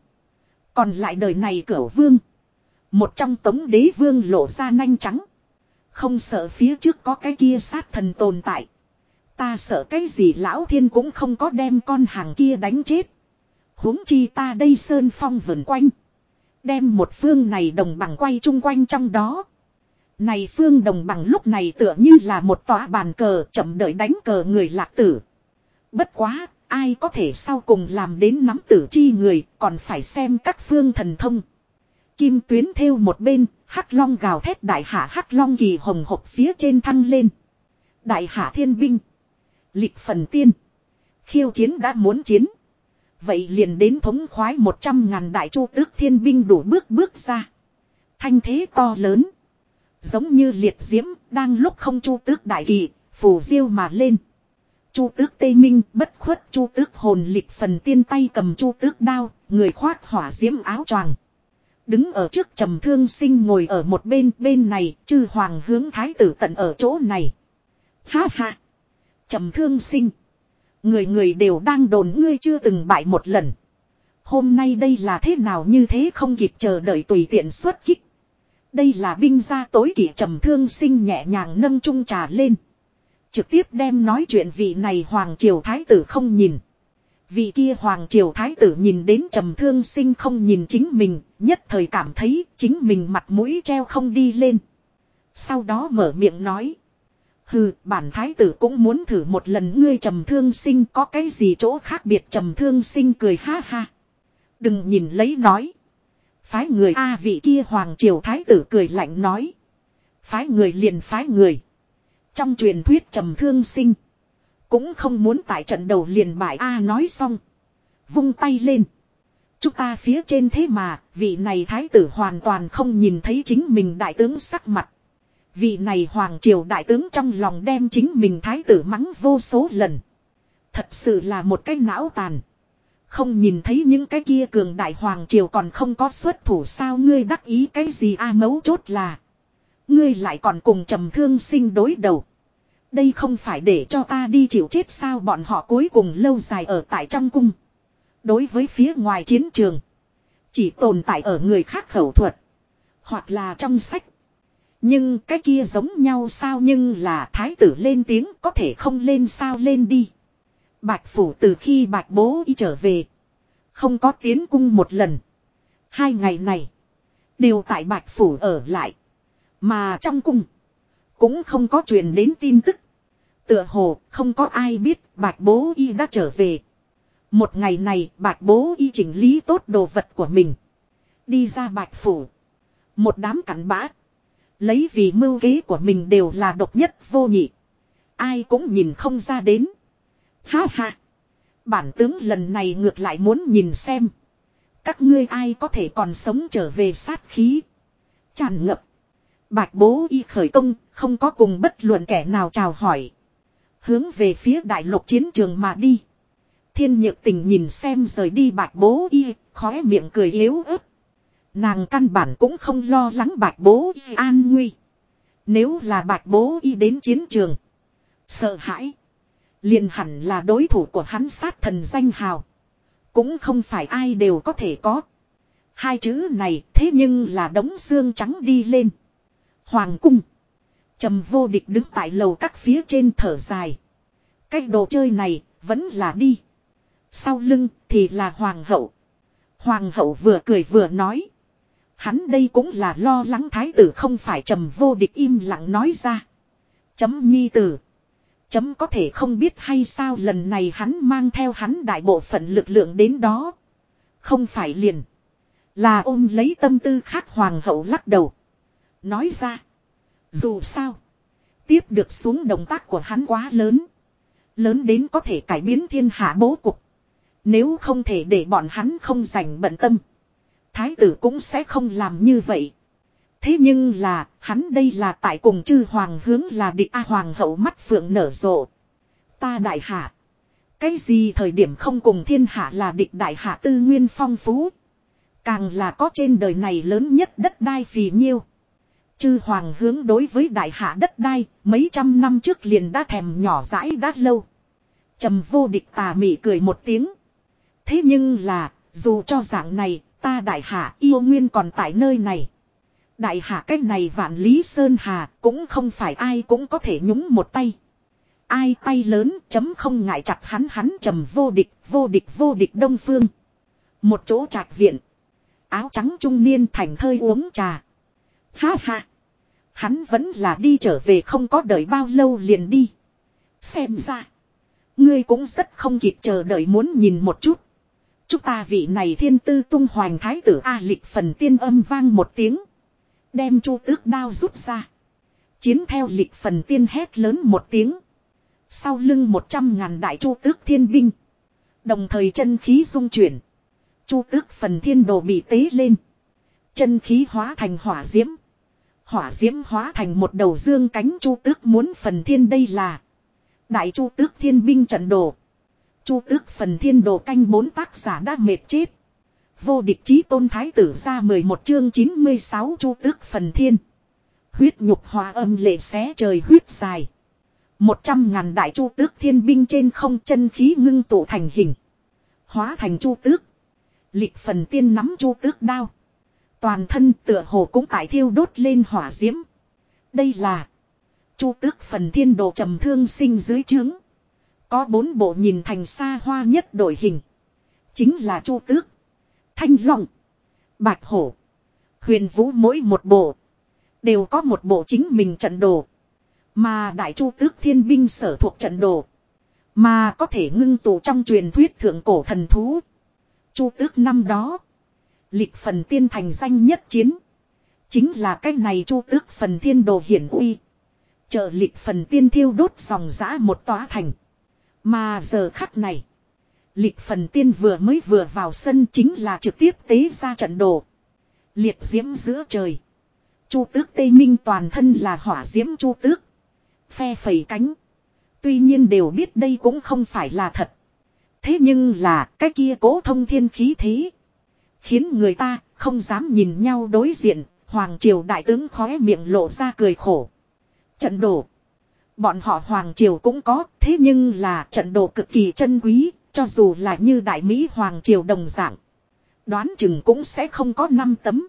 Còn lại đời này cửa vương. Một trong tống đế vương lộ ra nanh trắng. Không sợ phía trước có cái kia sát thần tồn tại. Ta sợ cái gì lão thiên cũng không có đem con hàng kia đánh chết. huống chi ta đây sơn phong vần quanh. Đem một phương này đồng bằng quay chung quanh trong đó. Này phương đồng bằng lúc này tựa như là một tòa bàn cờ chậm đợi đánh cờ người lạc tử. Bất quá, ai có thể sau cùng làm đến nắm tử chi người còn phải xem các phương thần thông. Kim tuyến theo một bên, hắc long gào thét đại hạ hắc long kỳ hồng hộp phía trên thăng lên. Đại hạ thiên binh. Lịch phần tiên. Khiêu chiến đã muốn chiến. Vậy liền đến thống khoái một trăm ngàn đại chu tước thiên binh đủ bước bước ra. Thanh thế to lớn. Giống như liệt diễm, đang lúc không chu tước đại kỳ, phù diêu mà lên. Chu tước Tây Minh bất khuất chu tước hồn lịch phần tiên tay cầm chu tước đao, người khoác hỏa diễm áo choàng. Đứng ở trước trầm thương sinh ngồi ở một bên bên này, chư hoàng hướng thái tử tận ở chỗ này. Ha ha! Trầm thương sinh. Người người đều đang đồn ngươi chưa từng bại một lần. Hôm nay đây là thế nào như thế không kịp chờ đợi tùy tiện xuất kích. Đây là binh gia tối kỷ trầm thương sinh nhẹ nhàng nâng chung trà lên. Trực tiếp đem nói chuyện vị này Hoàng Triều Thái tử không nhìn. Vị kia Hoàng Triều Thái tử nhìn đến trầm thương sinh không nhìn chính mình, nhất thời cảm thấy chính mình mặt mũi treo không đi lên. Sau đó mở miệng nói. Hừ, bản thái tử cũng muốn thử một lần ngươi trầm thương sinh có cái gì chỗ khác biệt trầm thương sinh cười ha ha. Đừng nhìn lấy nói. Phái người A vị kia hoàng triều thái tử cười lạnh nói. Phái người liền phái người. Trong truyền thuyết trầm thương sinh. Cũng không muốn tại trận đầu liền bại A nói xong. Vung tay lên. Chúng ta phía trên thế mà, vị này thái tử hoàn toàn không nhìn thấy chính mình đại tướng sắc mặt. Vị này hoàng triều đại tướng trong lòng đem chính mình thái tử mắng vô số lần. Thật sự là một cái não tàn. Không nhìn thấy những cái kia cường đại hoàng triều còn không có xuất thủ sao ngươi đắc ý cái gì a mấu chốt là. Ngươi lại còn cùng trầm thương sinh đối đầu. Đây không phải để cho ta đi chịu chết sao bọn họ cuối cùng lâu dài ở tại trong cung. Đối với phía ngoài chiến trường. Chỉ tồn tại ở người khác khẩu thuật. Hoặc là trong sách. Nhưng cái kia giống nhau sao nhưng là thái tử lên tiếng có thể không lên sao lên đi. Bạch phủ từ khi bạch bố y trở về. Không có tiến cung một lần. Hai ngày này. Đều tại bạch phủ ở lại. Mà trong cung. Cũng không có truyền đến tin tức. Tựa hồ không có ai biết bạch bố y đã trở về. Một ngày này, bạch bố y chỉnh lý tốt đồ vật của mình. Đi ra bạch phủ. Một đám cắn bã. Lấy vì mưu kế của mình đều là độc nhất vô nhị. Ai cũng nhìn không ra đến. Ha ha. Bản tướng lần này ngược lại muốn nhìn xem. Các ngươi ai có thể còn sống trở về sát khí. Tràn ngập. Bạch bố y khởi công, không có cùng bất luận kẻ nào chào hỏi. Hướng về phía đại lục chiến trường mà đi. Thiên nhược tình nhìn xem rời đi bạch bố y, khóe miệng cười yếu ớt. Nàng căn bản cũng không lo lắng bạch bố y an nguy. Nếu là bạch bố y đến chiến trường. Sợ hãi. Liền hẳn là đối thủ của hắn sát thần danh hào. Cũng không phải ai đều có thể có. Hai chữ này thế nhưng là đống xương trắng đi lên. Hoàng cung. trầm vô địch đứng tại lầu các phía trên thở dài. cách đồ chơi này vẫn là đi. Sau lưng thì là hoàng hậu. Hoàng hậu vừa cười vừa nói. Hắn đây cũng là lo lắng thái tử không phải trầm vô địch im lặng nói ra. Chấm nhi tử. Chấm có thể không biết hay sao lần này hắn mang theo hắn đại bộ phận lực lượng đến đó. Không phải liền. Là ôm lấy tâm tư khác hoàng hậu lắc đầu. Nói ra. Dù sao. Tiếp được xuống động tác của hắn quá lớn. Lớn đến có thể cải biến thiên hạ bố cục. Nếu không thể để bọn hắn không dành bận tâm. Thái tử cũng sẽ không làm như vậy. Thế nhưng là, hắn đây là tại cùng chư hoàng hướng là địch A hoàng hậu mắt phượng nở rộ. Ta đại hạ. Cái gì thời điểm không cùng thiên hạ là địch đại hạ tư nguyên phong phú. Càng là có trên đời này lớn nhất đất đai phì nhiêu. Chư hoàng hướng đối với đại hạ đất đai, mấy trăm năm trước liền đã thèm nhỏ dãi đã lâu. trầm vô địch tà mị cười một tiếng. Thế nhưng là, dù cho dạng này, ta đại hạ yêu nguyên còn tại nơi này. Đại hạ cách này vạn lý sơn hà cũng không phải ai cũng có thể nhúng một tay. Ai tay lớn chấm không ngại chặt hắn hắn trầm vô địch, vô địch vô địch đông phương. Một chỗ trạc viện. Áo trắng trung niên thành thơi uống trà. Ha ha. Hắn vẫn là đi trở về không có đợi bao lâu liền đi. Xem ra. Ngươi cũng rất không kịp chờ đợi muốn nhìn một chút. Chúng ta vị này thiên tư tung hoành thái tử A lịch phần tiên âm vang một tiếng. Đem chu tước đao rút ra. Chiến theo lịch phần tiên hét lớn một tiếng. Sau lưng một trăm ngàn đại chu tước thiên binh. Đồng thời chân khí dung chuyển. Chu tước phần thiên đồ bị tế lên. Chân khí hóa thành hỏa diễm. Hỏa diễm hóa thành một đầu dương cánh chu tước muốn phần thiên đây là. Đại chu tước thiên binh trận đồ. Chu tước phần thiên đồ canh bốn tác giả đã mệt chết. Vô địch chí tôn thái tử ra 11 chương 96 chu tước phần thiên. Huyết nhục hòa âm lệ xé trời huyết dài. Một trăm ngàn đại chu tước thiên binh trên không chân khí ngưng tụ thành hình. Hóa thành chu tước. Lịch phần tiên nắm chu tước đao. Toàn thân tựa hồ cũng tại thiêu đốt lên hỏa diễm. Đây là. Chu tước phần thiên đồ trầm thương sinh dưới trướng. Có bốn bộ nhìn thành xa hoa nhất đổi hình. Chính là chu tước. Thanh long. Bạch hổ. Huyền vũ mỗi một bộ. Đều có một bộ chính mình trận đồ. Mà đại chu tước thiên binh sở thuộc trận đồ. Mà có thể ngưng tụ trong truyền thuyết thượng cổ thần thú. Chu tước năm đó. Lịch phần tiên thành danh nhất chiến. Chính là cái này chu tước phần thiên đồ hiển uy. Trợ lịch phần tiên thiêu đốt dòng giã một tòa thành. Mà giờ khắc này. Lịch phần tiên vừa mới vừa vào sân chính là trực tiếp tế ra trận đồ. Liệt diễm giữa trời. Chu tước Tây Minh toàn thân là hỏa diễm chu tước. Phe phẩy cánh. Tuy nhiên đều biết đây cũng không phải là thật. Thế nhưng là cái kia cố thông thiên khí thế. Khiến người ta không dám nhìn nhau đối diện. Hoàng triều đại tướng khóe miệng lộ ra cười khổ. Trận đồ. Bọn họ Hoàng triều cũng có. Thế nhưng là trận đồ cực kỳ chân quý. Cho dù là như đại Mỹ Hoàng triều đồng dạng. Đoán chừng cũng sẽ không có năm tấm.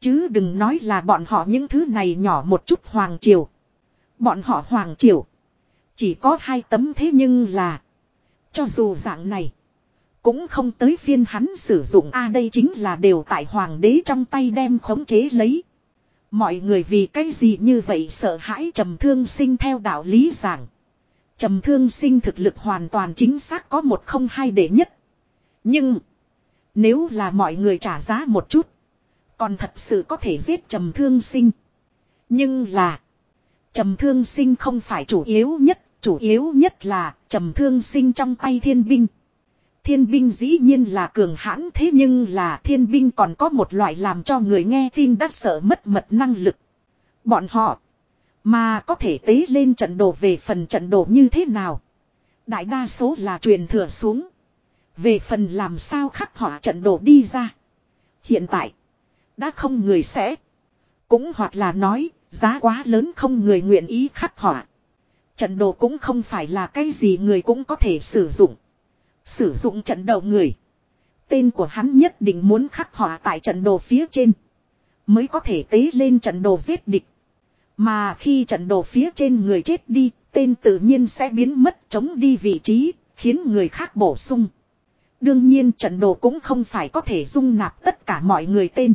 Chứ đừng nói là bọn họ những thứ này nhỏ một chút hoàng triều. Bọn họ hoàng triều. Chỉ có hai tấm thế nhưng là. Cho dù dạng này. Cũng không tới phiên hắn sử dụng a, đây chính là đều tại hoàng đế trong tay đem khống chế lấy. Mọi người vì cái gì như vậy sợ hãi trầm thương sinh theo đạo lý giảng. Trầm thương sinh thực lực hoàn toàn chính xác có một không hai để nhất. Nhưng. Nếu là mọi người trả giá một chút. Còn thật sự có thể giết trầm thương sinh. Nhưng là. Trầm thương sinh không phải chủ yếu nhất. Chủ yếu nhất là trầm thương sinh trong tay thiên binh. Thiên binh dĩ nhiên là cường hãn thế nhưng là thiên binh còn có một loại làm cho người nghe tin đắt sợ mất mật năng lực. Bọn họ mà có thể tế lên trận đồ về phần trận đồ như thế nào. Đại đa số là truyền thừa xuống. Về phần làm sao khắc họa trận đồ đi ra. Hiện tại đã không người sẽ. Cũng hoặc là nói giá quá lớn không người nguyện ý khắc họa. Trận đồ cũng không phải là cái gì người cũng có thể sử dụng. Sử dụng trận đầu người. Tên của hắn nhất định muốn khắc họa tại trận đồ phía trên. Mới có thể tế lên trận đồ giết địch. Mà khi trận đồ phía trên người chết đi, tên tự nhiên sẽ biến mất chống đi vị trí, khiến người khác bổ sung. Đương nhiên trận đồ cũng không phải có thể dung nạp tất cả mọi người tên.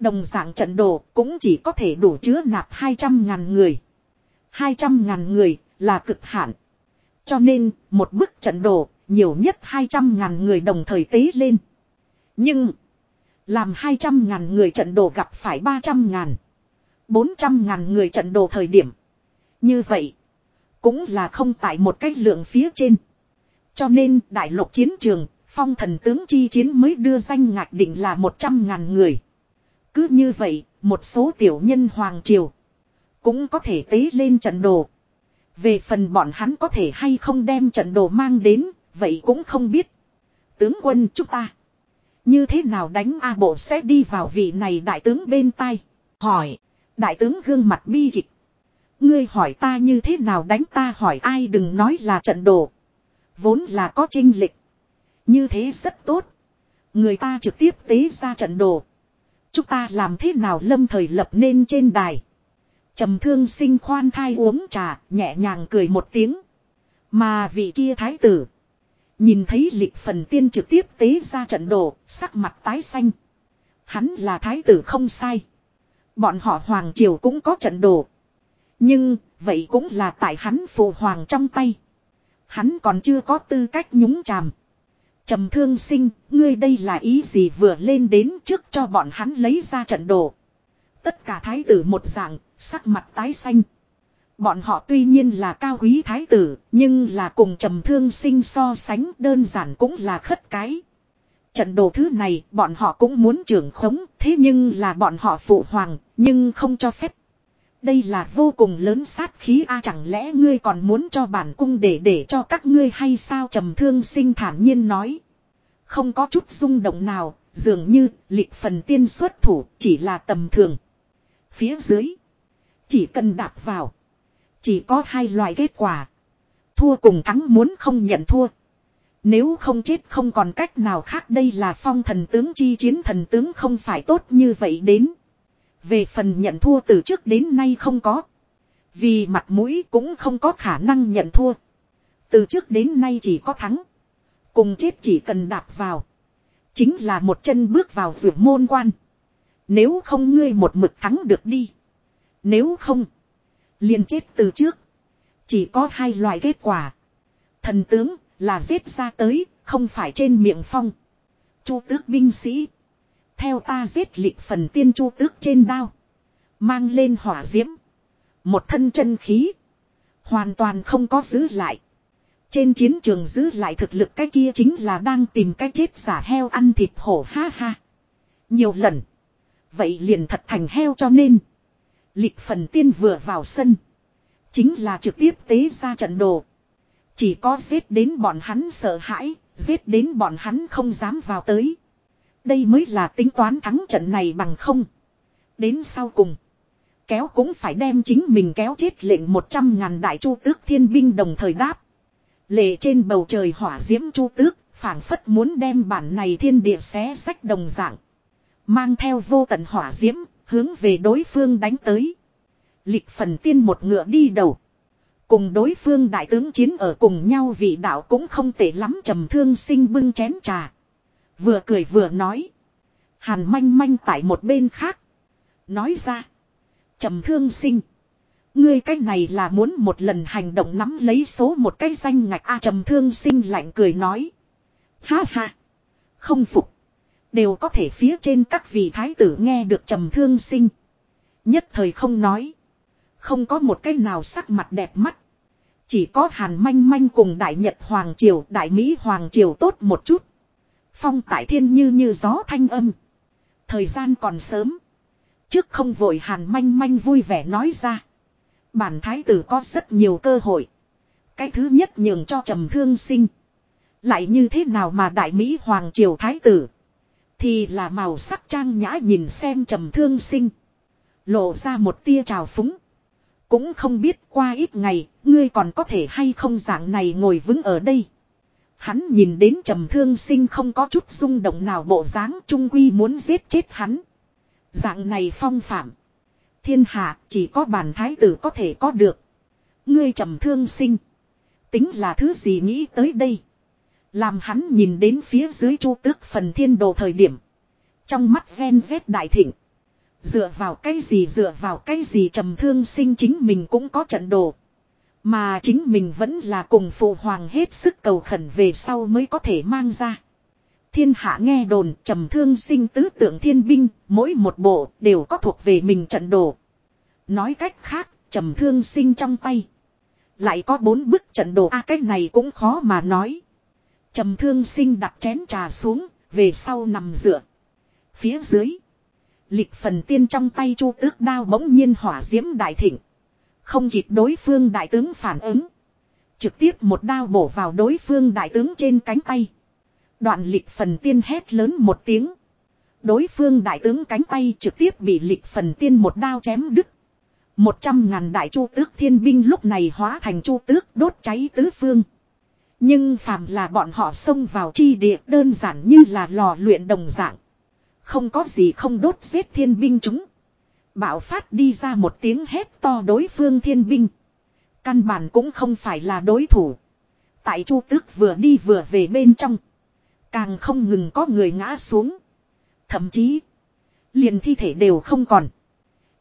Đồng dạng trận đồ cũng chỉ có thể đủ chứa nạp 200 ngàn người. 200 ngàn người là cực hạn. Cho nên, một bức trận đồ nhiều nhất 200 ngàn người đồng thời tế lên. Nhưng, làm 200 ngàn người trận đồ gặp phải 300 ngàn, 400 ngàn người trận đồ thời điểm. Như vậy, cũng là không tại một cách lượng phía trên. Cho nên đại lục chiến trường, phong thần tướng chi chiến mới đưa danh ngạch định là 100 ngàn người. Cứ như vậy, một số tiểu nhân hoàng triều cũng có thể tế lên trận đồ. Về phần bọn hắn có thể hay không đem trận đồ mang đến, vậy cũng không biết. Tướng quân chúng ta. Như thế nào đánh A bộ sẽ đi vào vị này đại tướng bên tay Hỏi. Đại tướng gương mặt bi kịch. Ngươi hỏi ta như thế nào đánh ta hỏi ai đừng nói là trận đồ. Vốn là có trinh lịch. Như thế rất tốt. Người ta trực tiếp tế ra trận đồ. Chúng ta làm thế nào lâm thời lập nên trên đài. trầm thương sinh khoan thai uống trà, nhẹ nhàng cười một tiếng. Mà vị kia thái tử. Nhìn thấy lịch phần tiên trực tiếp tế ra trận đồ, sắc mặt tái xanh. Hắn là thái tử không sai. Bọn họ hoàng triều cũng có trận đồ. Nhưng, vậy cũng là tại hắn phụ hoàng trong tay. Hắn còn chưa có tư cách nhúng chàm. trầm thương sinh, ngươi đây là ý gì vừa lên đến trước cho bọn hắn lấy ra trận đồ. Tất cả thái tử một dạng, sắc mặt tái xanh. Bọn họ tuy nhiên là cao quý thái tử, nhưng là cùng trầm thương sinh so sánh đơn giản cũng là khất cái. Trận đồ thứ này bọn họ cũng muốn trưởng khống, thế nhưng là bọn họ phụ hoàng, nhưng không cho phép. Đây là vô cùng lớn sát khí a chẳng lẽ ngươi còn muốn cho bản cung để để cho các ngươi hay sao trầm thương sinh thản nhiên nói. Không có chút rung động nào, dường như lịch phần tiên xuất thủ chỉ là tầm thường. Phía dưới, chỉ cần đạp vào. Chỉ có hai loại kết quả. Thua cùng thắng muốn không nhận thua. Nếu không chết không còn cách nào khác đây là phong thần tướng chi chiến thần tướng không phải tốt như vậy đến. Về phần nhận thua từ trước đến nay không có. Vì mặt mũi cũng không có khả năng nhận thua. Từ trước đến nay chỉ có thắng. Cùng chết chỉ cần đạp vào. Chính là một chân bước vào rượu môn quan. Nếu không ngươi một mực thắng được đi. Nếu không liền chết từ trước. Chỉ có hai loại kết quả. Thần tướng là giết ra tới, không phải trên miệng phong. Chu tước binh sĩ. Theo ta giết lịch phần tiên chu tước trên đao. Mang lên hỏa diễm. Một thân chân khí. Hoàn toàn không có giữ lại. Trên chiến trường giữ lại thực lực cái kia chính là đang tìm cái chết giả heo ăn thịt hổ ha ha. Nhiều lần. Vậy liền thật thành heo cho nên. Lịch phần tiên vừa vào sân. Chính là trực tiếp tế ra trận đồ. Chỉ có giết đến bọn hắn sợ hãi, giết đến bọn hắn không dám vào tới. Đây mới là tính toán thắng trận này bằng không. Đến sau cùng. Kéo cũng phải đem chính mình kéo chết lệnh một trăm ngàn đại chu tước thiên binh đồng thời đáp. Lệ trên bầu trời hỏa diễm chu tước, phảng phất muốn đem bản này thiên địa xé sách đồng dạng. Mang theo vô tận hỏa diễm, hướng về đối phương đánh tới. Lịch phần tiên một ngựa đi đầu. Cùng đối phương đại tướng chiến ở cùng nhau vị đạo cũng không tệ lắm trầm thương sinh bưng chén trà. Vừa cười vừa nói. Hàn manh manh tại một bên khác. Nói ra. trầm thương sinh. Ngươi cái này là muốn một lần hành động nắm lấy số một cái danh ngạch A trầm thương sinh lạnh cười nói. Ha ha. Không phục. Đều có thể phía trên các vị thái tử nghe được trầm thương sinh. Nhất thời không nói. Không có một cái nào sắc mặt đẹp mắt. Chỉ có hàn manh manh cùng đại nhật hoàng triều, đại mỹ hoàng triều tốt một chút. Phong tại thiên như như gió thanh âm. Thời gian còn sớm. Trước không vội hàn manh manh vui vẻ nói ra. Bản thái tử có rất nhiều cơ hội. Cái thứ nhất nhường cho trầm thương sinh. Lại như thế nào mà đại Mỹ Hoàng Triều Thái tử. Thì là màu sắc trang nhã nhìn xem trầm thương sinh. Lộ ra một tia trào phúng. Cũng không biết qua ít ngày, ngươi còn có thể hay không dạng này ngồi vững ở đây. Hắn nhìn đến trầm thương sinh không có chút rung động nào bộ dáng trung quy muốn giết chết hắn. Dạng này phong phạm. Thiên hạ chỉ có bản thái tử có thể có được. Ngươi trầm thương sinh. Tính là thứ gì nghĩ tới đây. Làm hắn nhìn đến phía dưới chu tước phần thiên đồ thời điểm. Trong mắt ghen ghét đại thịnh. Dựa vào cái gì dựa vào cái gì trầm thương sinh chính mình cũng có trận đồ. Mà chính mình vẫn là cùng phụ hoàng hết sức cầu khẩn về sau mới có thể mang ra. Thiên hạ nghe đồn trầm thương sinh tứ tượng thiên binh, mỗi một bộ đều có thuộc về mình trận đồ. Nói cách khác, trầm thương sinh trong tay. Lại có bốn bức trận đồ a à, cái này cũng khó mà nói. Trầm thương sinh đặt chén trà xuống, về sau nằm dựa. Phía dưới. Lịch phần tiên trong tay chu tước đao bỗng nhiên hỏa diễm đại thịnh. Không kịp đối phương đại tướng phản ứng. Trực tiếp một đao bổ vào đối phương đại tướng trên cánh tay. Đoạn lịch phần tiên hét lớn một tiếng. Đối phương đại tướng cánh tay trực tiếp bị lịch phần tiên một đao chém đứt. Một trăm ngàn đại chu tước thiên binh lúc này hóa thành chu tước đốt cháy tứ phương. Nhưng phàm là bọn họ xông vào chi địa đơn giản như là lò luyện đồng dạng. Không có gì không đốt giết thiên binh chúng. Bảo phát đi ra một tiếng hét to đối phương thiên binh. Căn bản cũng không phải là đối thủ. Tại chu tước vừa đi vừa về bên trong. Càng không ngừng có người ngã xuống. Thậm chí. Liền thi thể đều không còn.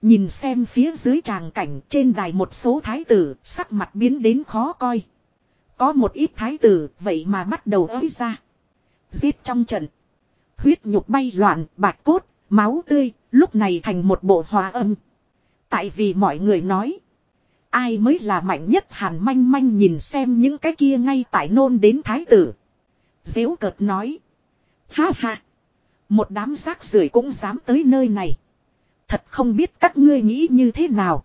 Nhìn xem phía dưới tràng cảnh trên đài một số thái tử, sắc mặt biến đến khó coi. Có một ít thái tử vậy mà bắt đầu ới ra. Giết trong trận. Huyết nhục bay loạn, bạch cốt, máu tươi, lúc này thành một bộ hòa âm. Tại vì mọi người nói. Ai mới là mạnh nhất hàn manh manh nhìn xem những cái kia ngay tại nôn đến thái tử. Dễu cợt nói. Ha ha. Một đám rác rưởi cũng dám tới nơi này. Thật không biết các ngươi nghĩ như thế nào.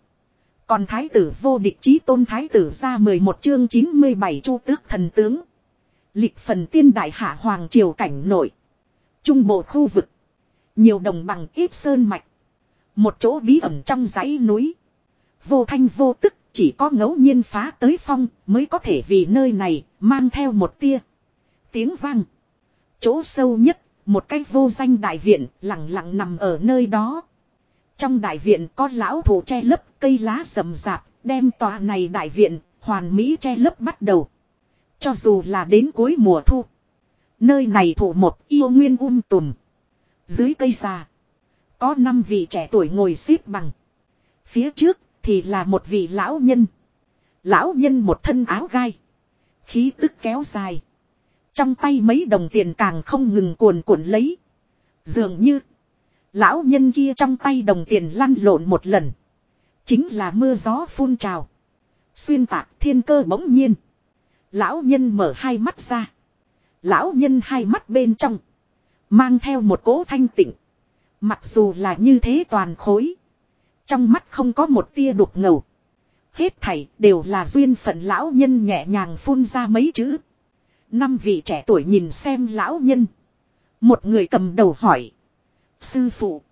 Còn thái tử vô địch chí tôn thái tử ra 11 chương 97 chu tước thần tướng. Lịch phần tiên đại hạ hoàng triều cảnh nội. Trung bộ khu vực. Nhiều đồng bằng ít sơn mạch. Một chỗ bí ẩn trong dãy núi. Vô thanh vô tức chỉ có ngẫu nhiên phá tới phong mới có thể vì nơi này mang theo một tia. Tiếng vang. Chỗ sâu nhất, một cái vô danh đại viện lặng lặng nằm ở nơi đó. Trong đại viện có lão thủ che lấp cây lá rầm rạp, đem tòa này đại viện, hoàn mỹ che lấp bắt đầu. Cho dù là đến cuối mùa thu. Nơi này thủ một yêu nguyên um tùm. Dưới cây già. Có năm vị trẻ tuổi ngồi xếp bằng. Phía trước thì là một vị lão nhân. Lão nhân một thân áo gai. Khí tức kéo dài. Trong tay mấy đồng tiền càng không ngừng cuồn cuộn lấy. Dường như. Lão nhân kia trong tay đồng tiền lăn lộn một lần. Chính là mưa gió phun trào. Xuyên tạc thiên cơ bỗng nhiên. Lão nhân mở hai mắt ra. Lão nhân hai mắt bên trong. Mang theo một cỗ thanh tịnh. Mặc dù là như thế toàn khối. Trong mắt không có một tia đục ngầu. Hết thảy đều là duyên phận lão nhân nhẹ nhàng phun ra mấy chữ. Năm vị trẻ tuổi nhìn xem lão nhân. Một người cầm đầu hỏi. Sư phụ.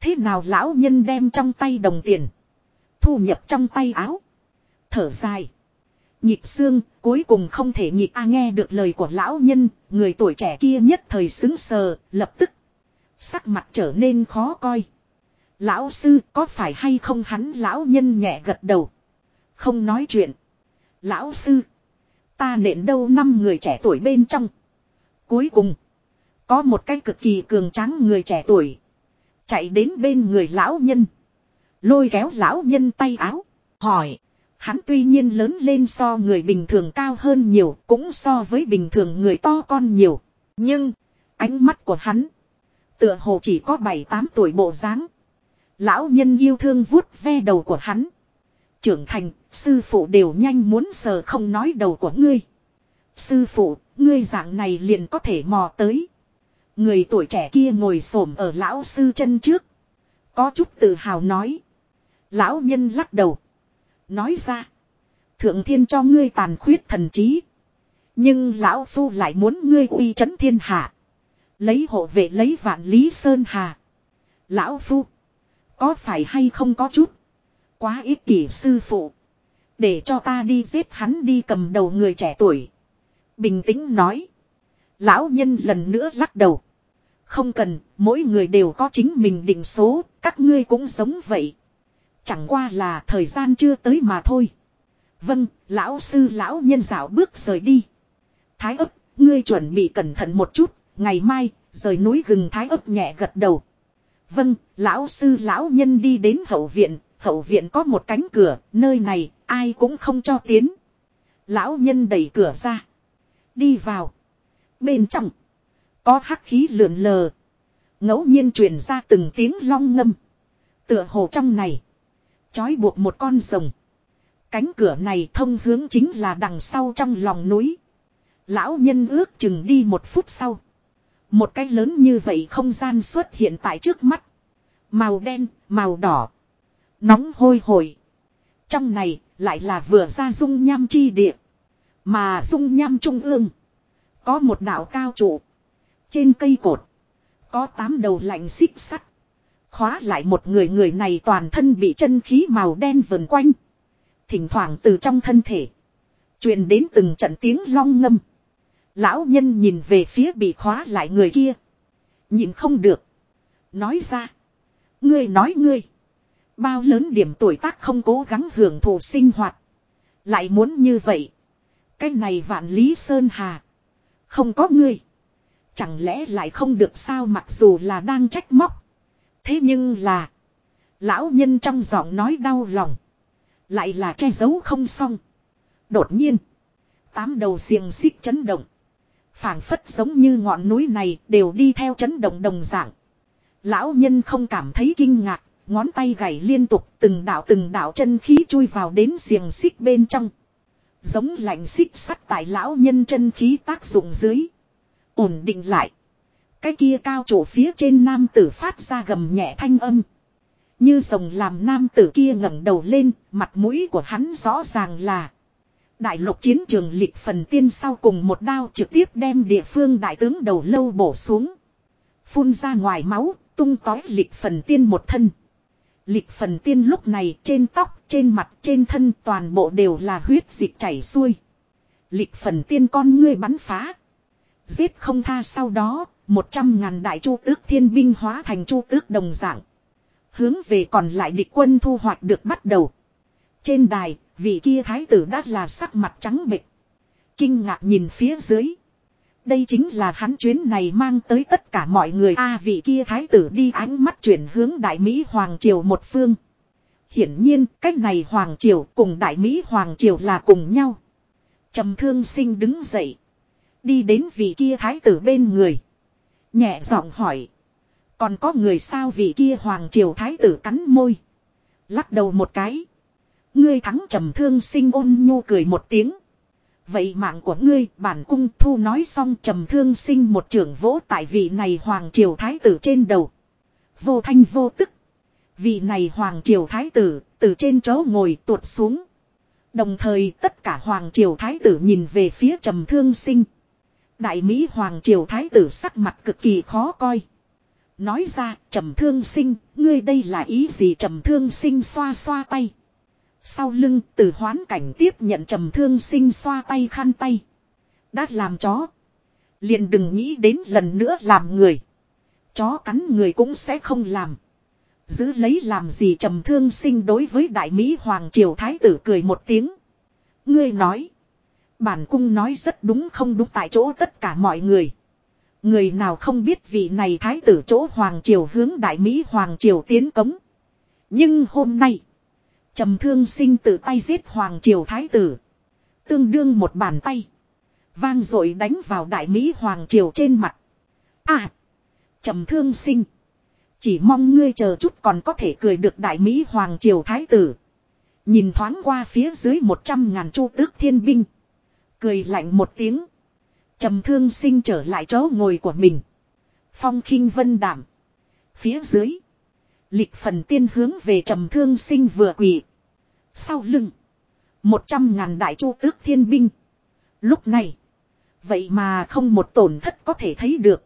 Thế nào lão nhân đem trong tay đồng tiền. Thu nhập trong tay áo. Thở dài. Nhịp xương, cuối cùng không thể nhịp a nghe được lời của lão nhân, người tuổi trẻ kia nhất thời xứng sờ, lập tức. Sắc mặt trở nên khó coi. Lão sư có phải hay không hắn lão nhân nhẹ gật đầu. Không nói chuyện. Lão sư. Ta nện đâu năm người trẻ tuổi bên trong. Cuối cùng. Có một cái cực kỳ cường tráng người trẻ tuổi. Chạy đến bên người lão nhân. Lôi kéo lão nhân tay áo. Hỏi. Hắn tuy nhiên lớn lên so người bình thường cao hơn nhiều. Cũng so với bình thường người to con nhiều. Nhưng. Ánh mắt của hắn. Tựa hồ chỉ có 7-8 tuổi bộ dáng. Lão nhân yêu thương vuốt ve đầu của hắn. Trưởng thành, sư phụ đều nhanh muốn sờ không nói đầu của ngươi. Sư phụ, ngươi dạng này liền có thể mò tới. Người tuổi trẻ kia ngồi xổm ở lão sư chân trước. Có chút tự hào nói. Lão nhân lắc đầu. Nói ra. Thượng thiên cho ngươi tàn khuyết thần trí. Nhưng lão phu lại muốn ngươi uy chấn thiên hạ. Lấy hộ vệ lấy vạn lý sơn hà. Lão phu. Có phải hay không có chút. Quá ích kỷ sư phụ. Để cho ta đi giết hắn đi cầm đầu người trẻ tuổi. Bình tĩnh nói. Lão nhân lần nữa lắc đầu. Không cần, mỗi người đều có chính mình định số, các ngươi cũng giống vậy. Chẳng qua là thời gian chưa tới mà thôi. Vâng, lão sư lão nhân dạo bước rời đi. Thái ấp, ngươi chuẩn bị cẩn thận một chút, ngày mai, rời núi gừng thái ấp nhẹ gật đầu. Vâng, lão sư lão nhân đi đến hậu viện, hậu viện có một cánh cửa, nơi này, ai cũng không cho tiến. Lão nhân đẩy cửa ra. Đi vào. Bên trong. Có hắc khí lượn lờ. ngẫu nhiên truyền ra từng tiếng long ngâm. Tựa hồ trong này. Chói buộc một con rồng. Cánh cửa này thông hướng chính là đằng sau trong lòng núi. Lão nhân ước chừng đi một phút sau. Một cái lớn như vậy không gian xuất hiện tại trước mắt. Màu đen, màu đỏ. Nóng hôi hổi. Trong này lại là vừa ra dung nham chi địa. Mà dung nham trung ương. Có một đạo cao trụ. Trên cây cột. Có tám đầu lạnh xích sắt. Khóa lại một người người này toàn thân bị chân khí màu đen vần quanh. Thỉnh thoảng từ trong thân thể. truyền đến từng trận tiếng long ngâm. Lão nhân nhìn về phía bị khóa lại người kia. Nhìn không được. Nói ra. Ngươi nói ngươi. Bao lớn điểm tuổi tác không cố gắng hưởng thụ sinh hoạt. Lại muốn như vậy. Cái này vạn lý sơn hà. Không có ngươi. Chẳng lẽ lại không được sao mặc dù là đang trách móc. Thế nhưng là. Lão nhân trong giọng nói đau lòng. Lại là che giấu không xong. Đột nhiên. Tám đầu xiềng xích chấn động phảng phất giống như ngọn núi này đều đi theo chấn động đồng dạng. Lão nhân không cảm thấy kinh ngạc, ngón tay gảy liên tục từng đạo từng đạo chân khí chui vào đến xiềng xích bên trong. Giống lạnh xích sắt tại lão nhân chân khí tác dụng dưới. Ổn định lại. Cái kia cao chỗ phía trên nam tử phát ra gầm nhẹ thanh âm. Như rồng làm nam tử kia ngẩng đầu lên, mặt mũi của hắn rõ ràng là Đại lục chiến trường lịch phần tiên sau cùng một đao trực tiếp đem địa phương đại tướng đầu lâu bổ xuống. Phun ra ngoài máu, tung tói lịch phần tiên một thân. Lịch phần tiên lúc này trên tóc, trên mặt, trên thân toàn bộ đều là huyết dịch chảy xuôi. Lịch phần tiên con ngươi bắn phá. Giết không tha sau đó, một trăm ngàn đại chu tước thiên binh hóa thành chu tước đồng dạng. Hướng về còn lại địch quân thu hoạch được bắt đầu. Trên đài, Vị kia thái tử đã là sắc mặt trắng bệch. Kinh ngạc nhìn phía dưới. Đây chính là hắn chuyến này mang tới tất cả mọi người. a vị kia thái tử đi ánh mắt chuyển hướng Đại Mỹ Hoàng Triều một phương. Hiển nhiên, cách này Hoàng Triều cùng Đại Mỹ Hoàng Triều là cùng nhau. trầm thương sinh đứng dậy. Đi đến vị kia thái tử bên người. Nhẹ giọng hỏi. Còn có người sao vị kia Hoàng Triều thái tử cắn môi. Lắc đầu một cái. Ngươi thắng trầm thương sinh ôn nhu cười một tiếng. Vậy mạng của ngươi, bản cung thu nói xong trầm thương sinh một trưởng vỗ tại vị này hoàng triều thái tử trên đầu. Vô thanh vô tức. Vị này hoàng triều thái tử, từ trên chỗ ngồi tuột xuống. Đồng thời, tất cả hoàng triều thái tử nhìn về phía trầm thương sinh. Đại Mỹ hoàng triều thái tử sắc mặt cực kỳ khó coi. Nói ra trầm thương sinh, ngươi đây là ý gì trầm thương sinh xoa xoa tay. Sau lưng từ hoán cảnh tiếp nhận trầm thương sinh xoa tay khăn tay. Đã làm chó. Liền đừng nghĩ đến lần nữa làm người. Chó cắn người cũng sẽ không làm. Giữ lấy làm gì trầm thương sinh đối với đại Mỹ Hoàng Triều Thái tử cười một tiếng. Ngươi nói. Bản cung nói rất đúng không đúng tại chỗ tất cả mọi người. Người nào không biết vị này thái tử chỗ Hoàng Triều hướng Đại Mỹ Hoàng Triều tiến cống. Nhưng hôm nay. trầm thương sinh tự tay giết Hoàng Triều Thái tử. Tương đương một bàn tay. Vang dội đánh vào Đại Mỹ Hoàng Triều trên mặt. À. trầm thương sinh. Chỉ mong ngươi chờ chút còn có thể cười được Đại Mỹ Hoàng Triều Thái tử. Nhìn thoáng qua phía dưới một trăm ngàn chu tước thiên binh. Cười lạnh một tiếng. trầm thương sinh trở lại chỗ ngồi của mình. Phong khinh vân đảm. Phía dưới. Lịch phần tiên hướng về trầm thương sinh vừa quỳ. Sau lưng. Một trăm ngàn đại chu tước thiên binh. Lúc này. Vậy mà không một tổn thất có thể thấy được.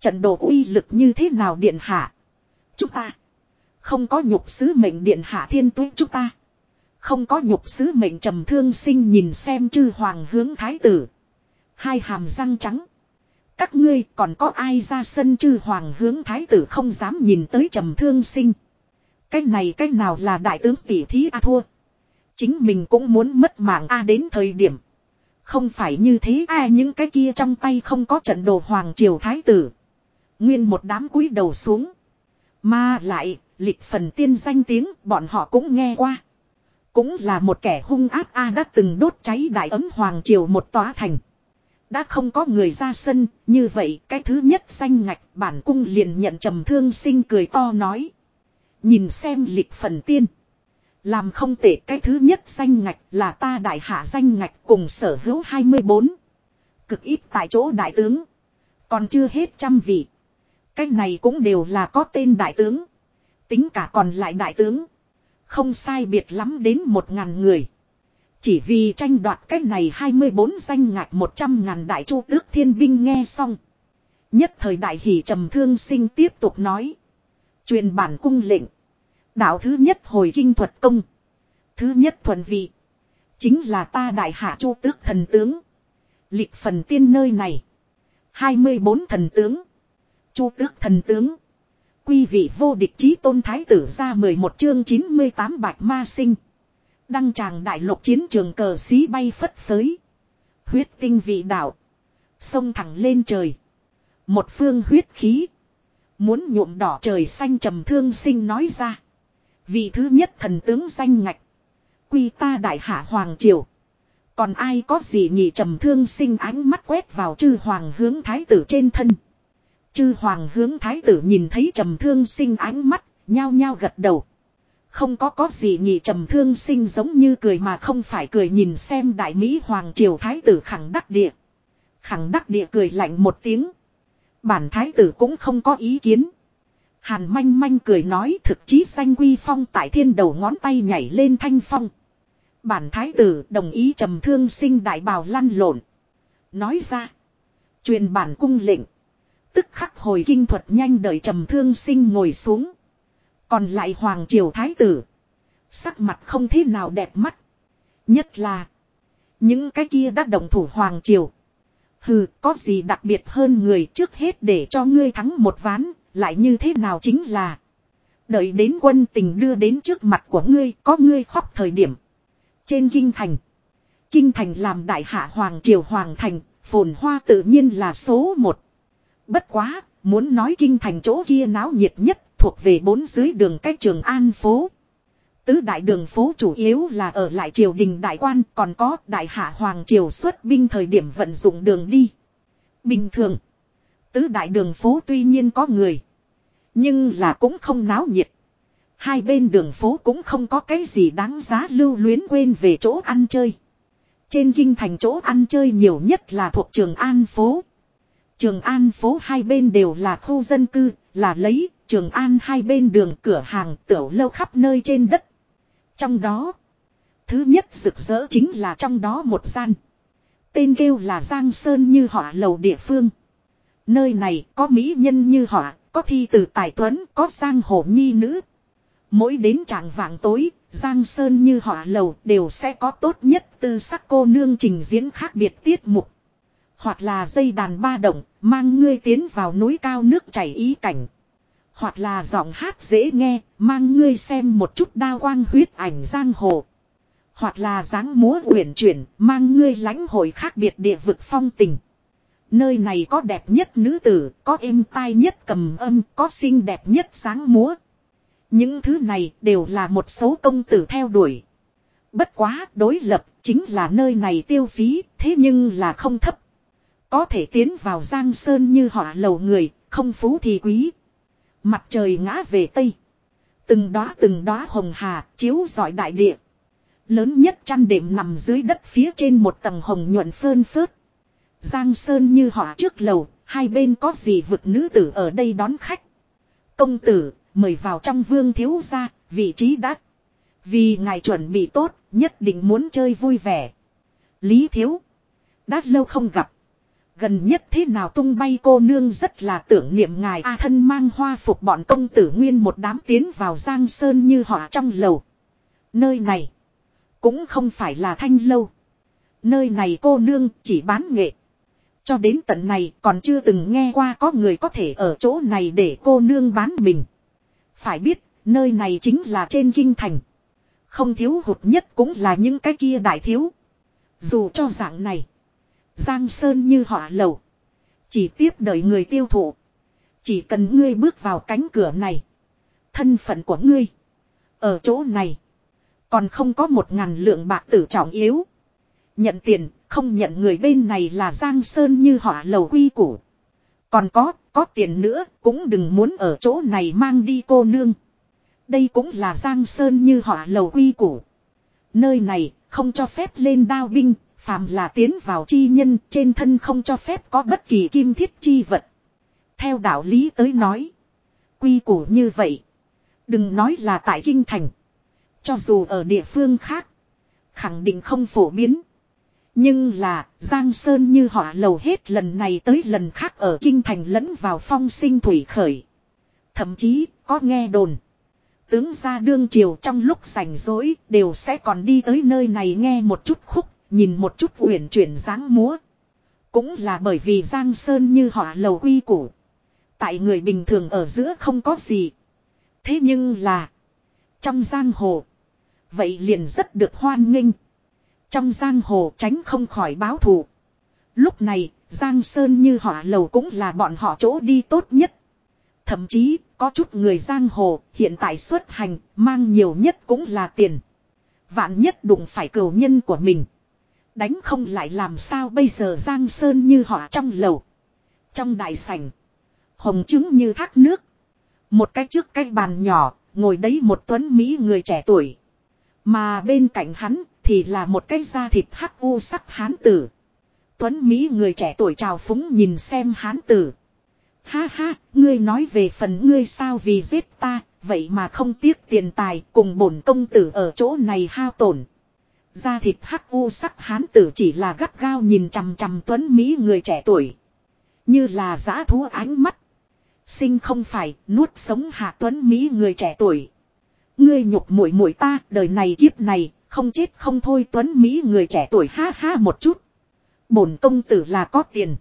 Trận đồ uy lực như thế nào điện hạ. Chúng ta. Không có nhục sứ mệnh điện hạ thiên tuế chúng ta. Không có nhục sứ mệnh trầm thương sinh nhìn xem chư hoàng hướng thái tử. Hai hàm răng trắng. Các ngươi còn có ai ra sân chư hoàng hướng thái tử không dám nhìn tới trầm thương sinh. Cái này cái nào là đại tướng tỷ thí a thua. Chính mình cũng muốn mất mạng a đến thời điểm. Không phải như thế a những cái kia trong tay không có trận đồ hoàng triều thái tử. Nguyên một đám cúi đầu xuống. Mà lại, lịch phần tiên danh tiếng bọn họ cũng nghe qua. Cũng là một kẻ hung ác A đã từng đốt cháy đại ấm hoàng triều một tòa thành. Đã không có người ra sân, như vậy cái thứ nhất danh ngạch bản cung liền nhận trầm thương sinh cười to nói. Nhìn xem lịch phần tiên. Làm không tệ cái thứ nhất danh ngạch là ta đại hạ danh ngạch cùng sở hữu 24. Cực ít tại chỗ đại tướng. Còn chưa hết trăm vị. Cái này cũng đều là có tên đại tướng. Tính cả còn lại đại tướng. Không sai biệt lắm đến một ngàn người. Chỉ vì tranh đoạt cái này 24 danh ngạch 100 ngàn đại chu tước thiên binh nghe xong. Nhất thời đại hỷ trầm thương sinh tiếp tục nói. Truyền bản cung lệnh. Đạo thứ nhất hồi kinh thuật công. Thứ nhất thuần vị. Chính là ta đại hạ chu tước thần tướng. Lịch phần tiên nơi này. 24 thần tướng. Chu tước thần tướng. Quy vị vô địch chí tôn thái tử ra 11 chương 98 bạch ma sinh. Đăng tràng đại lục chiến trường cờ xí bay phất phới. Huyết tinh vị đạo. Sông thẳng lên trời. Một phương huyết khí. Muốn nhuộm đỏ trời xanh trầm thương sinh nói ra. Vị thứ nhất thần tướng danh ngạch. Quy ta đại hạ hoàng triều. Còn ai có gì nhỉ trầm thương sinh ánh mắt quét vào chư hoàng hướng thái tử trên thân. Chư hoàng hướng thái tử nhìn thấy trầm thương sinh ánh mắt, nhao nhao gật đầu. Không có có gì nhỉ trầm thương sinh giống như cười mà không phải cười nhìn xem đại Mỹ hoàng triều thái tử khẳng đắc địa. Khẳng đắc địa cười lạnh một tiếng. Bản thái tử cũng không có ý kiến. Hàn manh manh cười nói thực chí danh quy phong tại thiên đầu ngón tay nhảy lên thanh phong. Bản thái tử đồng ý trầm thương sinh đại bào lăn lộn. Nói ra. Truyền bản cung lệnh. Tức khắc hồi kinh thuật nhanh đợi trầm thương sinh ngồi xuống. Còn lại hoàng triều thái tử. Sắc mặt không thế nào đẹp mắt. Nhất là. Những cái kia đã đồng thủ hoàng triều. Hừ, có gì đặc biệt hơn người trước hết để cho ngươi thắng một ván, lại như thế nào chính là. Đợi đến quân tình đưa đến trước mặt của ngươi, có ngươi khóc thời điểm. Trên kinh thành. Kinh thành làm đại hạ hoàng triều hoàng thành, phồn hoa tự nhiên là số một. Bất quá, muốn nói kinh thành chỗ kia náo nhiệt nhất thuộc về bốn dưới đường cách trường An phố. Tứ đại đường phố chủ yếu là ở lại triều đình đại quan còn có đại hạ hoàng triều xuất binh thời điểm vận dụng đường đi. Bình thường, tứ đại đường phố tuy nhiên có người, nhưng là cũng không náo nhiệt. Hai bên đường phố cũng không có cái gì đáng giá lưu luyến quên về chỗ ăn chơi. Trên kinh thành chỗ ăn chơi nhiều nhất là thuộc trường An phố. Trường An phố hai bên đều là khu dân cư, là lấy Trường An hai bên đường cửa hàng tiểu lâu khắp nơi trên đất. Trong đó, thứ nhất rực rỡ chính là trong đó một gian. Tên kêu là Giang Sơn như họ lầu địa phương. Nơi này có mỹ nhân như họ, có thi từ tài tuấn, có sang hồ nhi nữ. Mỗi đến trạng vạng tối, Giang Sơn như họ lầu đều sẽ có tốt nhất tư sắc cô nương trình diễn khác biệt tiết mục. Hoặc là dây đàn ba động, mang ngươi tiến vào núi cao nước chảy ý cảnh. Hoặc là giọng hát dễ nghe, mang ngươi xem một chút đa quang huyết ảnh giang hồ. Hoặc là dáng múa uyển chuyển, mang ngươi lãnh hội khác biệt địa vực phong tình. Nơi này có đẹp nhất nữ tử, có êm tai nhất cầm âm, có xinh đẹp nhất sáng múa. Những thứ này đều là một số công tử theo đuổi. Bất quá đối lập chính là nơi này tiêu phí, thế nhưng là không thấp. Có thể tiến vào giang sơn như họ lầu người, không phú thì quý. Mặt trời ngã về tây. Từng đóa từng đóa hồng hà chiếu rọi đại địa. Lớn nhất chăn đệm nằm dưới đất phía trên một tầng hồng nhuận phơn phớt. Giang Sơn như họ trước lầu, hai bên có gì vực nữ tử ở đây đón khách. Công tử, mời vào trong vương thiếu gia, vị trí đắt. Vì ngài chuẩn bị tốt, nhất định muốn chơi vui vẻ. Lý thiếu. Đã lâu không gặp. Gần nhất thế nào tung bay cô nương rất là tưởng niệm ngài A thân mang hoa phục bọn công tử nguyên một đám tiến vào giang sơn như họ trong lầu. Nơi này. Cũng không phải là thanh lâu. Nơi này cô nương chỉ bán nghệ. Cho đến tận này còn chưa từng nghe qua có người có thể ở chỗ này để cô nương bán mình. Phải biết, nơi này chính là trên kinh thành. Không thiếu hụt nhất cũng là những cái kia đại thiếu. Dù cho dạng này. Giang Sơn như họ lầu. Chỉ tiếp đợi người tiêu thụ. Chỉ cần ngươi bước vào cánh cửa này. Thân phận của ngươi. Ở chỗ này. Còn không có một ngàn lượng bạc tử trọng yếu. Nhận tiền, không nhận người bên này là Giang Sơn như họ lầu quy củ. Còn có, có tiền nữa, cũng đừng muốn ở chỗ này mang đi cô nương. Đây cũng là Giang Sơn như họ lầu quy củ. Nơi này, không cho phép lên đao binh, phàm là tiến vào chi nhân, trên thân không cho phép có bất kỳ kim thiết chi vật. Theo đạo lý tới nói. Quy củ như vậy. Đừng nói là tại kinh thành. Cho dù ở địa phương khác. Khẳng định không phổ biến. Nhưng là, Giang Sơn như họ lầu hết lần này tới lần khác ở kinh thành lẫn vào phong sinh thủy khởi. Thậm chí, có nghe đồn. Tướng gia đương triều trong lúc rảnh rỗi đều sẽ còn đi tới nơi này nghe một chút khúc, nhìn một chút uyển chuyển dáng múa. Cũng là bởi vì Giang Sơn như họ lầu quy củ. Tại người bình thường ở giữa không có gì. Thế nhưng là, trong giang hồ, vậy liền rất được hoan nghênh. Trong giang hồ tránh không khỏi báo thù. Lúc này, Giang Sơn như họ lầu cũng là bọn họ chỗ đi tốt nhất. Thậm chí, có chút người giang hồ hiện tại xuất hành, mang nhiều nhất cũng là tiền. Vạn nhất đụng phải cửu nhân của mình. Đánh không lại làm sao bây giờ Giang Sơn như họ trong lầu. Trong đại sảnh. Hồng trứng như thác nước. Một cái trước cái bàn nhỏ, ngồi đấy một tuấn Mỹ người trẻ tuổi. Mà bên cạnh hắn thì là một cái da thịt hắc u sắc hán tử. Tuấn Mỹ người trẻ tuổi trào phúng nhìn xem hán tử. Ha ha, ngươi nói về phần ngươi sao vì giết ta, vậy mà không tiếc tiền tài cùng bổn công tử ở chỗ này hao tổn. Da thịt hắc u sắc hán tử chỉ là gắt gao nhìn chằm chằm Tuấn Mỹ người trẻ tuổi. Như là giã thú ánh mắt. Sinh không phải nuốt sống hạ Tuấn Mỹ người trẻ tuổi. Ngươi nhục mũi mũi ta, đời này kiếp này, không chết không thôi Tuấn Mỹ người trẻ tuổi ha ha một chút. Bổn công tử là có tiền.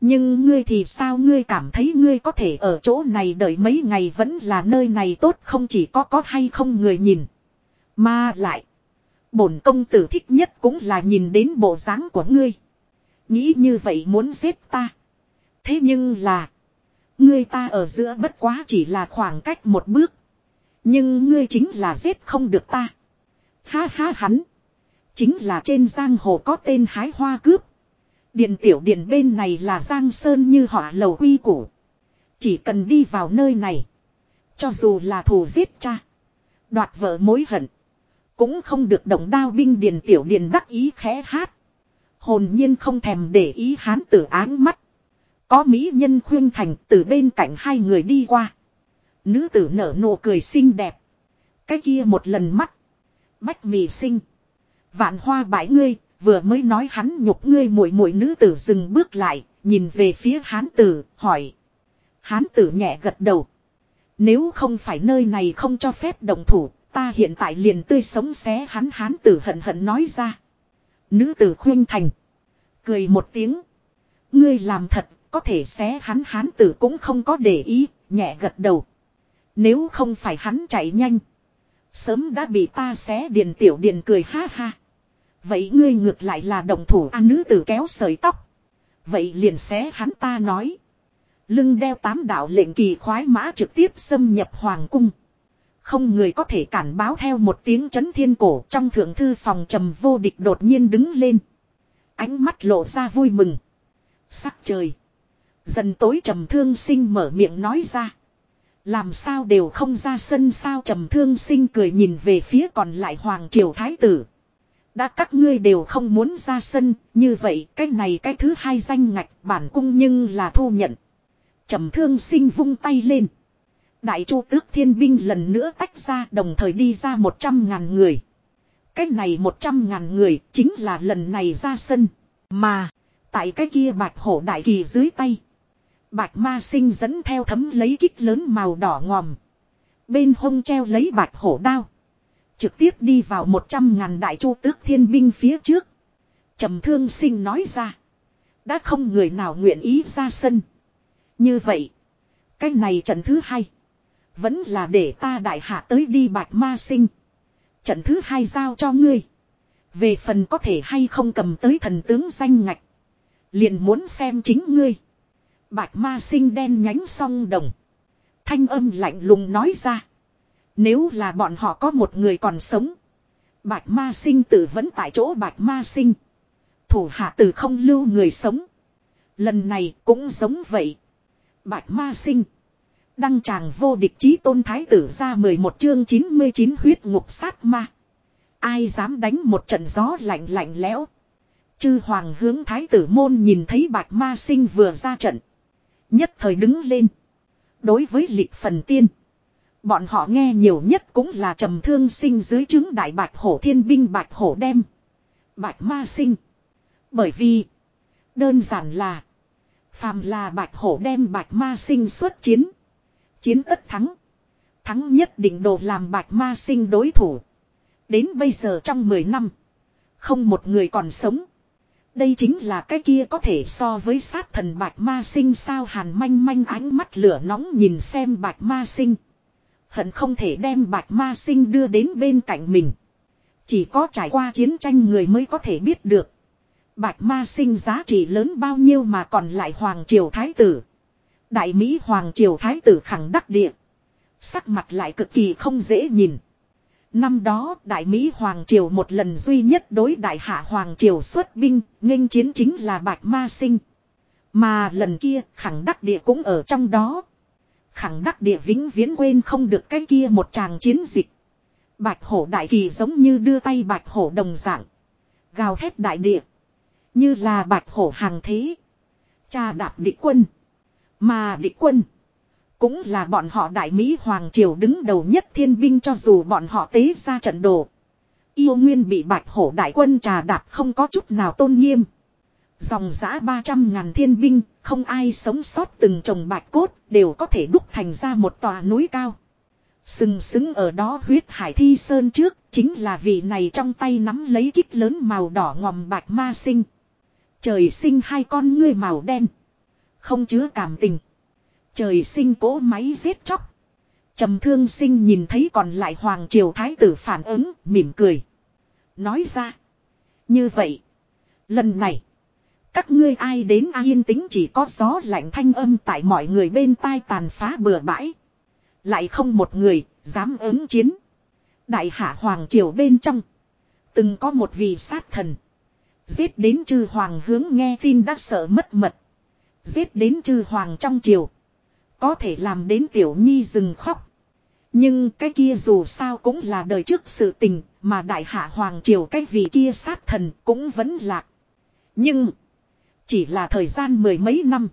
Nhưng ngươi thì sao ngươi cảm thấy ngươi có thể ở chỗ này đợi mấy ngày vẫn là nơi này tốt không chỉ có có hay không người nhìn. Mà lại. Bổn công tử thích nhất cũng là nhìn đến bộ dáng của ngươi. Nghĩ như vậy muốn giết ta. Thế nhưng là. Ngươi ta ở giữa bất quá chỉ là khoảng cách một bước. Nhưng ngươi chính là giết không được ta. Ha ha hắn. Chính là trên giang hồ có tên hái hoa cướp. Điện tiểu điện bên này là giang sơn như họa lầu quy củ. Chỉ cần đi vào nơi này. Cho dù là thù giết cha. Đoạt vợ mối hận. Cũng không được động đao binh điền tiểu điền đắc ý khẽ hát. Hồn nhiên không thèm để ý hán tử áng mắt. Có mỹ nhân khuyên thành từ bên cạnh hai người đi qua. Nữ tử nở nụ cười xinh đẹp. Cái kia một lần mắt. Bách mì sinh. Vạn hoa bãi ngươi, vừa mới nói hắn nhục ngươi muội muội nữ tử dừng bước lại, nhìn về phía hán tử, hỏi. Hán tử nhẹ gật đầu. Nếu không phải nơi này không cho phép đồng thủ, Ta hiện tại liền tươi sống xé hắn hán tử hận hận nói ra. Nữ tử khuyên thành. Cười một tiếng. Ngươi làm thật, có thể xé hắn hán tử cũng không có để ý, nhẹ gật đầu. Nếu không phải hắn chạy nhanh. Sớm đã bị ta xé điền tiểu điền cười ha ha. Vậy ngươi ngược lại là đồng thủ an nữ tử kéo sợi tóc. Vậy liền xé hắn ta nói. Lưng đeo tám đạo lệnh kỳ khoái mã trực tiếp xâm nhập hoàng cung. Không người có thể cản báo theo một tiếng chấn thiên cổ trong thượng thư phòng trầm vô địch đột nhiên đứng lên. Ánh mắt lộ ra vui mừng. Sắc trời. Dần tối trầm thương sinh mở miệng nói ra. Làm sao đều không ra sân sao trầm thương sinh cười nhìn về phía còn lại hoàng triều thái tử. Đã các ngươi đều không muốn ra sân, như vậy cái này cái thứ hai danh ngạch bản cung nhưng là thu nhận. Trầm thương sinh vung tay lên. Đại chu tước thiên binh lần nữa tách ra đồng thời đi ra một trăm ngàn người. Cái này một trăm ngàn người chính là lần này ra sân. Mà, tại cái kia bạch hổ đại kỳ dưới tay. Bạch ma sinh dẫn theo thấm lấy kích lớn màu đỏ ngòm. Bên hông treo lấy bạch hổ đao. Trực tiếp đi vào một trăm ngàn đại chu tước thiên binh phía trước. trầm thương sinh nói ra. Đã không người nào nguyện ý ra sân. Như vậy. Cái này trận thứ hai. Vẫn là để ta đại hạ tới đi bạch ma sinh. Trận thứ hai giao cho ngươi. Về phần có thể hay không cầm tới thần tướng danh ngạch. Liền muốn xem chính ngươi. Bạch ma sinh đen nhánh song đồng. Thanh âm lạnh lùng nói ra. Nếu là bọn họ có một người còn sống. Bạch ma sinh tử vẫn tại chỗ bạch ma sinh. Thủ hạ tử không lưu người sống. Lần này cũng giống vậy. Bạch ma sinh. Đăng tràng vô địch chí tôn thái tử ra 11 chương 99 huyết ngục sát ma. Ai dám đánh một trận gió lạnh lạnh lẽo. Chư hoàng hướng thái tử môn nhìn thấy bạch ma sinh vừa ra trận. Nhất thời đứng lên. Đối với lịch phần tiên. Bọn họ nghe nhiều nhất cũng là trầm thương sinh dưới chứng đại bạch hổ thiên binh bạch hổ đem. Bạch ma sinh. Bởi vì. Đơn giản là. Phàm là bạch hổ đem bạch ma sinh xuất chiến. Chiến tất thắng. Thắng nhất định đồ làm bạch ma sinh đối thủ. Đến bây giờ trong 10 năm. Không một người còn sống. Đây chính là cái kia có thể so với sát thần bạch ma sinh sao hàn manh manh ánh mắt lửa nóng nhìn xem bạch ma sinh. Hận không thể đem bạch ma sinh đưa đến bên cạnh mình. Chỉ có trải qua chiến tranh người mới có thể biết được. Bạch ma sinh giá trị lớn bao nhiêu mà còn lại Hoàng Triều Thái Tử. Đại Mỹ Hoàng Triều Thái Tử khẳng đắc địa. Sắc mặt lại cực kỳ không dễ nhìn. Năm đó Đại Mỹ Hoàng Triều một lần duy nhất đối Đại Hạ Hoàng Triều xuất binh, nghênh chiến chính là Bạch Ma Sinh. Mà lần kia khẳng đắc địa cũng ở trong đó. Khẳng đắc địa vĩnh viễn quên không được cái kia một tràng chiến dịch. Bạch hổ đại kỳ giống như đưa tay bạch hổ đồng dạng. Gào thét đại địa. Như là bạch hổ hàng thế. Cha đạp địch quân. Mà địch quân. Cũng là bọn họ đại Mỹ Hoàng Triều đứng đầu nhất thiên binh cho dù bọn họ tế ra trận đồ. Yêu nguyên bị bạch hổ đại quân trà đạp không có chút nào tôn nghiêm. Dòng giã 300 ngàn thiên binh, không ai sống sót từng trồng bạch cốt, đều có thể đúc thành ra một tòa núi cao. Sừng sững ở đó huyết hải thi sơn trước, chính là vị này trong tay nắm lấy kích lớn màu đỏ ngòm bạch ma sinh. Trời sinh hai con ngươi màu đen. Không chứa cảm tình. Trời sinh cỗ máy giết chóc. trầm thương sinh nhìn thấy còn lại hoàng triều thái tử phản ứng, mỉm cười. Nói ra. Như vậy. Lần này. Các ngươi ai đến ai yên tĩnh chỉ có gió lạnh thanh âm tại mọi người bên tai tàn phá bừa bãi. Lại không một người, dám ứng chiến. Đại hạ hoàng triều bên trong. Từng có một vị sát thần. Giết đến chư hoàng hướng nghe tin đã sợ mất mật. Giết đến chư hoàng trong triều. Có thể làm đến tiểu nhi dừng khóc. Nhưng cái kia dù sao cũng là đời trước sự tình, mà đại hạ hoàng triều cái vị kia sát thần cũng vẫn lạc. Nhưng, chỉ là thời gian mười mấy năm.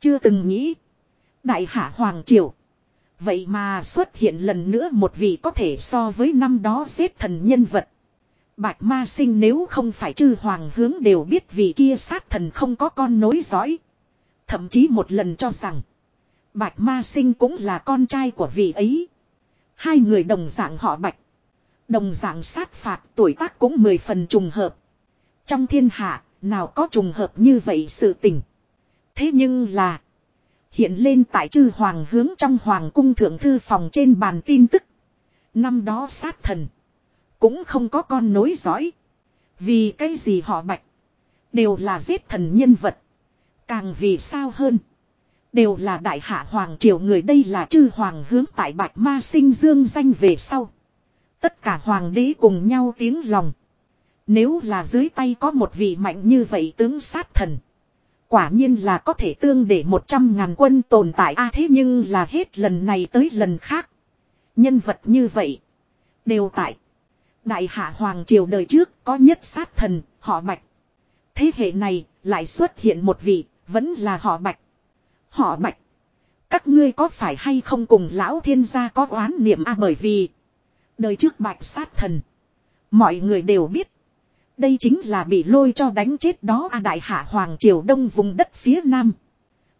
Chưa từng nghĩ. Đại hạ hoàng triều. Vậy mà xuất hiện lần nữa một vị có thể so với năm đó giết thần nhân vật. Bạch ma sinh nếu không phải chư hoàng hướng đều biết vị kia sát thần không có con nối dõi. Thậm chí một lần cho rằng. Bạch ma sinh cũng là con trai của vị ấy. Hai người đồng dạng họ bạch. Đồng dạng sát phạt tuổi tác cũng mười phần trùng hợp. Trong thiên hạ, nào có trùng hợp như vậy sự tình. Thế nhưng là. Hiện lên tại chư hoàng hướng trong hoàng cung thượng thư phòng trên bàn tin tức. Năm đó sát thần. Cũng không có con nối dõi. Vì cái gì họ bạch. Đều là giết thần nhân vật. Càng vì sao hơn. Đều là đại hạ hoàng triều người đây là chư hoàng hướng tại bạch ma sinh dương danh về sau. Tất cả hoàng đế cùng nhau tiếng lòng. Nếu là dưới tay có một vị mạnh như vậy tướng sát thần. Quả nhiên là có thể tương để một trăm ngàn quân tồn tại a thế nhưng là hết lần này tới lần khác. Nhân vật như vậy. Đều tại. Đại hạ Hoàng Triều đời trước có nhất sát thần, họ Bạch. Thế hệ này lại xuất hiện một vị, vẫn là họ Bạch. Họ Bạch. Các ngươi có phải hay không cùng lão thiên gia có oán niệm a bởi vì. Đời trước Bạch sát thần. Mọi người đều biết. Đây chính là bị lôi cho đánh chết đó a đại hạ Hoàng Triều Đông vùng đất phía Nam.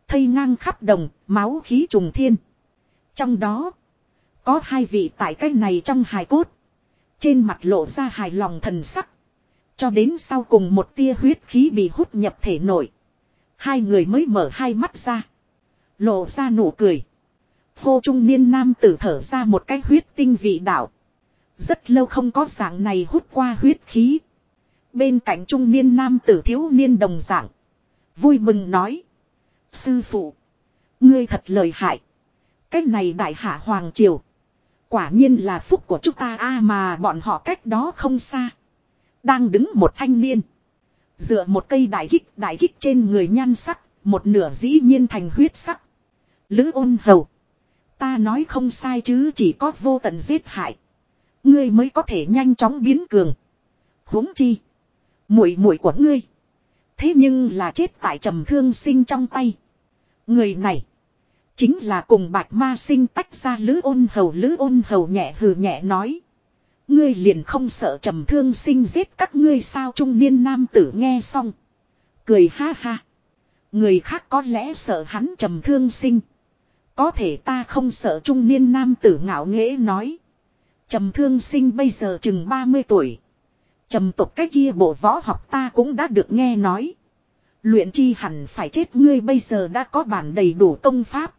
Thây ngang khắp đồng, máu khí trùng thiên. Trong đó, có hai vị tại cái này trong hài cốt. Trên mặt lộ ra hài lòng thần sắc. Cho đến sau cùng một tia huyết khí bị hút nhập thể nổi. Hai người mới mở hai mắt ra. Lộ ra nụ cười. Hô trung niên nam tử thở ra một cái huyết tinh vị đạo. Rất lâu không có dạng này hút qua huyết khí. Bên cạnh trung niên nam tử thiếu niên đồng dạng. Vui mừng nói. Sư phụ. Ngươi thật lời hại. Cách này đại hạ hoàng triều. Quả nhiên là phúc của chúng ta a mà bọn họ cách đó không xa. Đang đứng một thanh niên. Dựa một cây đại kích đại kích trên người nhan sắc. Một nửa dĩ nhiên thành huyết sắc. Lữ ôn hầu. Ta nói không sai chứ, chỉ có vô tận giết hại. Ngươi mới có thể nhanh chóng biến cường. huống chi. muội muội của ngươi. Thế nhưng là chết tại trầm thương sinh trong tay. Người này. Chính là cùng bạch ma sinh tách ra lữ ôn hầu, lữ ôn hầu nhẹ hừ nhẹ nói. Ngươi liền không sợ trầm thương sinh giết các ngươi sao trung niên nam tử nghe xong. Cười ha ha. Người khác có lẽ sợ hắn trầm thương sinh. Có thể ta không sợ, trung niên nam tử ngạo nghễ nói. Trầm thương sinh bây giờ chừng 30 tuổi. Trầm tục cái kia bộ võ học ta cũng đã được nghe nói. Luyện chi hẳn phải chết, ngươi bây giờ đã có bản đầy đủ công pháp.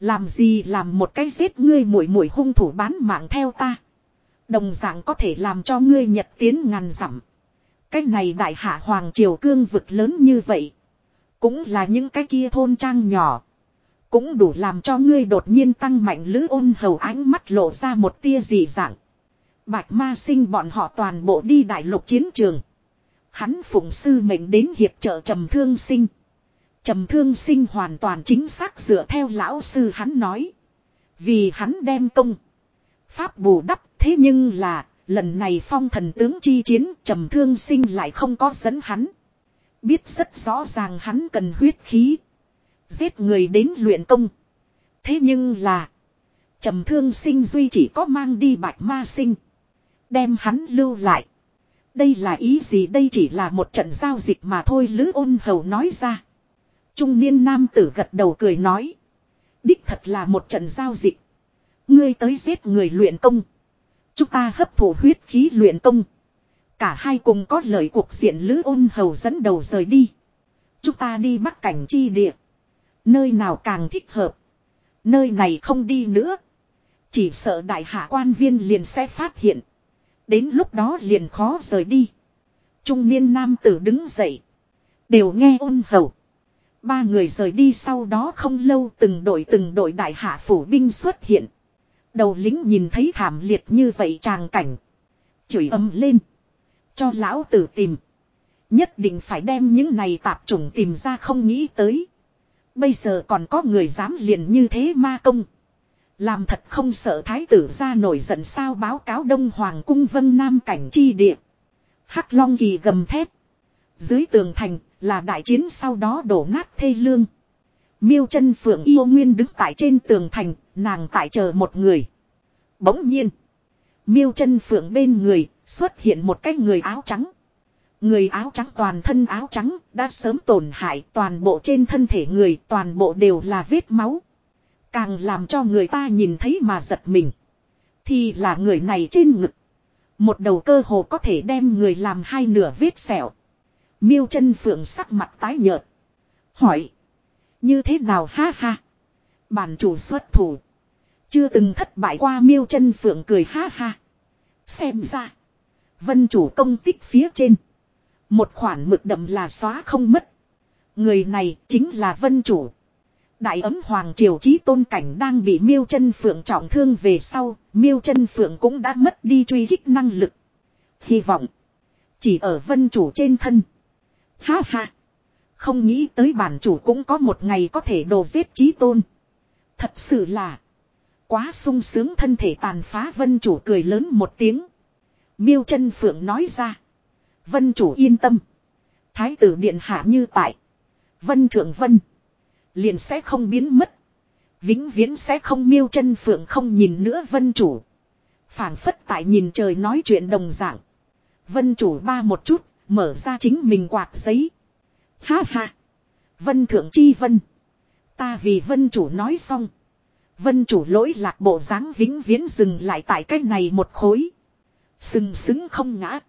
Làm gì làm một cái giết ngươi muội muội hung thủ bán mạng theo ta. Đồng dạng có thể làm cho ngươi nhật tiến ngàn dặm. Cái này đại hạ hoàng triều cương vực lớn như vậy. Cũng là những cái kia thôn trang nhỏ. Cũng đủ làm cho ngươi đột nhiên tăng mạnh lữ ôn hầu ánh mắt lộ ra một tia dị dạng. Bạch ma sinh bọn họ toàn bộ đi đại lục chiến trường. Hắn phụng sư mệnh đến hiệp trợ trầm thương sinh. Trầm thương sinh hoàn toàn chính xác dựa theo lão sư hắn nói. Vì hắn đem công. Pháp bù đắp thế nhưng là, lần này phong thần tướng chi chiến, trầm thương sinh lại không có dẫn hắn. Biết rất rõ ràng hắn cần huyết khí. Giết người đến luyện công. Thế nhưng là. trầm thương sinh duy chỉ có mang đi bạch ma sinh. Đem hắn lưu lại. Đây là ý gì đây chỉ là một trận giao dịch mà thôi, Lữ ôn hầu nói ra. Trung niên nam tử gật đầu cười nói. Đích thật là một trận giao dịch. Ngươi tới giết người luyện công. Chúng ta hấp thụ huyết khí luyện công. Cả hai cùng có lời cuộc diện lữ ôn hầu dẫn đầu rời đi. Chúng ta đi bắc cảnh chi địa. Nơi nào càng thích hợp. Nơi này không đi nữa. Chỉ sợ đại hạ quan viên liền sẽ phát hiện. Đến lúc đó liền khó rời đi. Trung niên nam tử đứng dậy. Đều nghe ôn hầu. Ba người rời đi sau đó không lâu từng đội từng đội đại hạ phủ binh xuất hiện. Đầu lính nhìn thấy thảm liệt như vậy tràng cảnh. Chửi âm lên. Cho lão tử tìm. Nhất định phải đem những này tạp chủng tìm ra không nghĩ tới. Bây giờ còn có người dám liền như thế ma công. Làm thật không sợ thái tử ra nổi giận sao báo cáo đông hoàng cung vân nam cảnh chi địa. Hắc long kỳ gầm thép. Dưới tường thành là đại chiến sau đó đổ nát thê lương. Miêu chân phượng yêu nguyên đứng tại trên tường thành, nàng tại chờ một người. Bỗng nhiên, miêu chân phượng bên người, xuất hiện một cái người áo trắng. Người áo trắng toàn thân áo trắng, đã sớm tổn hại toàn bộ trên thân thể người, toàn bộ đều là vết máu. Càng làm cho người ta nhìn thấy mà giật mình. Thì là người này trên ngực. Một đầu cơ hồ có thể đem người làm hai nửa vết sẹo. Miêu chân phượng sắc mặt tái nhợt. Hỏi. Như thế nào ha ha. Bản chủ xuất thủ. Chưa từng thất bại qua miêu chân phượng cười ha ha. Xem ra. Vân chủ công tích phía trên. Một khoản mực đậm là xóa không mất. Người này chính là vân chủ. Đại ấm Hoàng Triều Chí Tôn Cảnh đang bị miêu chân phượng trọng thương về sau, miêu chân phượng cũng đã mất đi truy hích năng lực. Hy vọng, chỉ ở vân chủ trên thân. Ha ha, không nghĩ tới bản chủ cũng có một ngày có thể đồ giết trí Tôn. Thật sự là, quá sung sướng thân thể tàn phá vân chủ cười lớn một tiếng. Miêu chân phượng nói ra, vân chủ yên tâm. Thái tử điện hạ như tại. Vân thượng vân liền sẽ không biến mất. Vĩnh viễn sẽ không miêu chân phượng không nhìn nữa vân chủ. phảng phất tại nhìn trời nói chuyện đồng dạng. Vân chủ ba một chút, mở ra chính mình quạt giấy. Ha ha. Vân thượng chi vân. Ta vì vân chủ nói xong. Vân chủ lỗi lạc bộ dáng vĩnh viễn dừng lại tại cách này một khối. Sừng sững không ngã.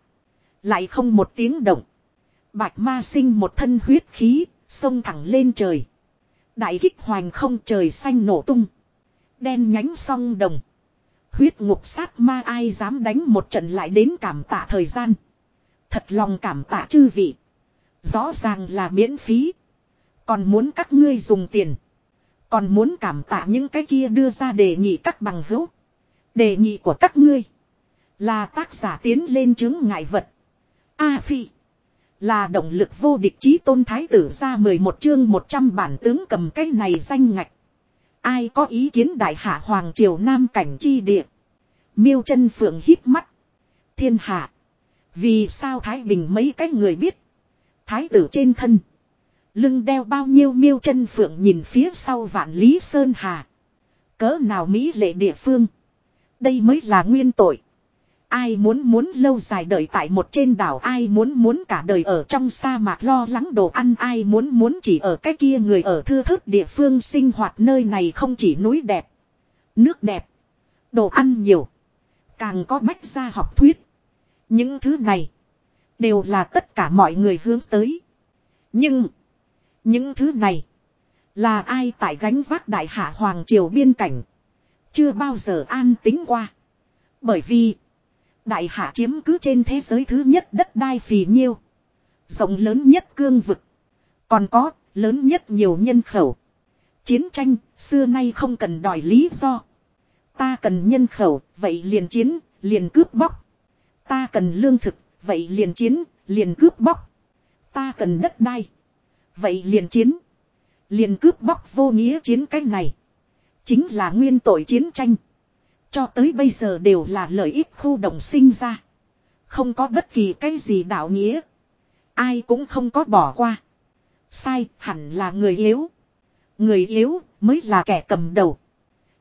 Lại không một tiếng động. Bạch ma sinh một thân huyết khí, xông thẳng lên trời. Đại kích hoành không trời xanh nổ tung. Đen nhánh song đồng. Huyết ngục sát ma ai dám đánh một trận lại đến cảm tạ thời gian. Thật lòng cảm tạ chư vị. Rõ ràng là miễn phí. Còn muốn các ngươi dùng tiền. Còn muốn cảm tạ những cái kia đưa ra đề nghị các bằng hữu. Đề nghị của các ngươi. Là tác giả tiến lên chứng ngại vật. A phi. Là động lực vô địch chí tôn thái tử ra 11 chương 100 bản tướng cầm cái này danh ngạch. Ai có ý kiến đại hạ hoàng triều nam cảnh chi địa. Miêu chân phượng hít mắt. Thiên hạ. Vì sao Thái Bình mấy cái người biết. Thái tử trên thân. Lưng đeo bao nhiêu miêu chân phượng nhìn phía sau vạn lý sơn hà. Cỡ nào Mỹ lệ địa phương. Đây mới là nguyên tội. Ai muốn muốn lâu dài đợi tại một trên đảo ai muốn muốn cả đời ở trong sa mạc lo lắng đồ ăn ai muốn muốn chỉ ở cái kia người ở thưa thớt địa phương sinh hoạt nơi này không chỉ núi đẹp, nước đẹp, đồ ăn nhiều, càng có bách gia học thuyết. Những thứ này đều là tất cả mọi người hướng tới. Nhưng những thứ này là ai tại gánh vác đại hạ hoàng triều biên cảnh chưa bao giờ an tính qua. Bởi vì Đại hạ chiếm cứ trên thế giới thứ nhất đất đai phì nhiêu. Rộng lớn nhất cương vực. Còn có, lớn nhất nhiều nhân khẩu. Chiến tranh, xưa nay không cần đòi lý do. Ta cần nhân khẩu, vậy liền chiến, liền cướp bóc. Ta cần lương thực, vậy liền chiến, liền cướp bóc. Ta cần đất đai. Vậy liền chiến. Liền cướp bóc vô nghĩa chiến cách này. Chính là nguyên tội chiến tranh. Cho tới bây giờ đều là lợi ích khu động sinh ra. Không có bất kỳ cái gì đạo nghĩa. Ai cũng không có bỏ qua. Sai hẳn là người yếu. Người yếu mới là kẻ cầm đầu.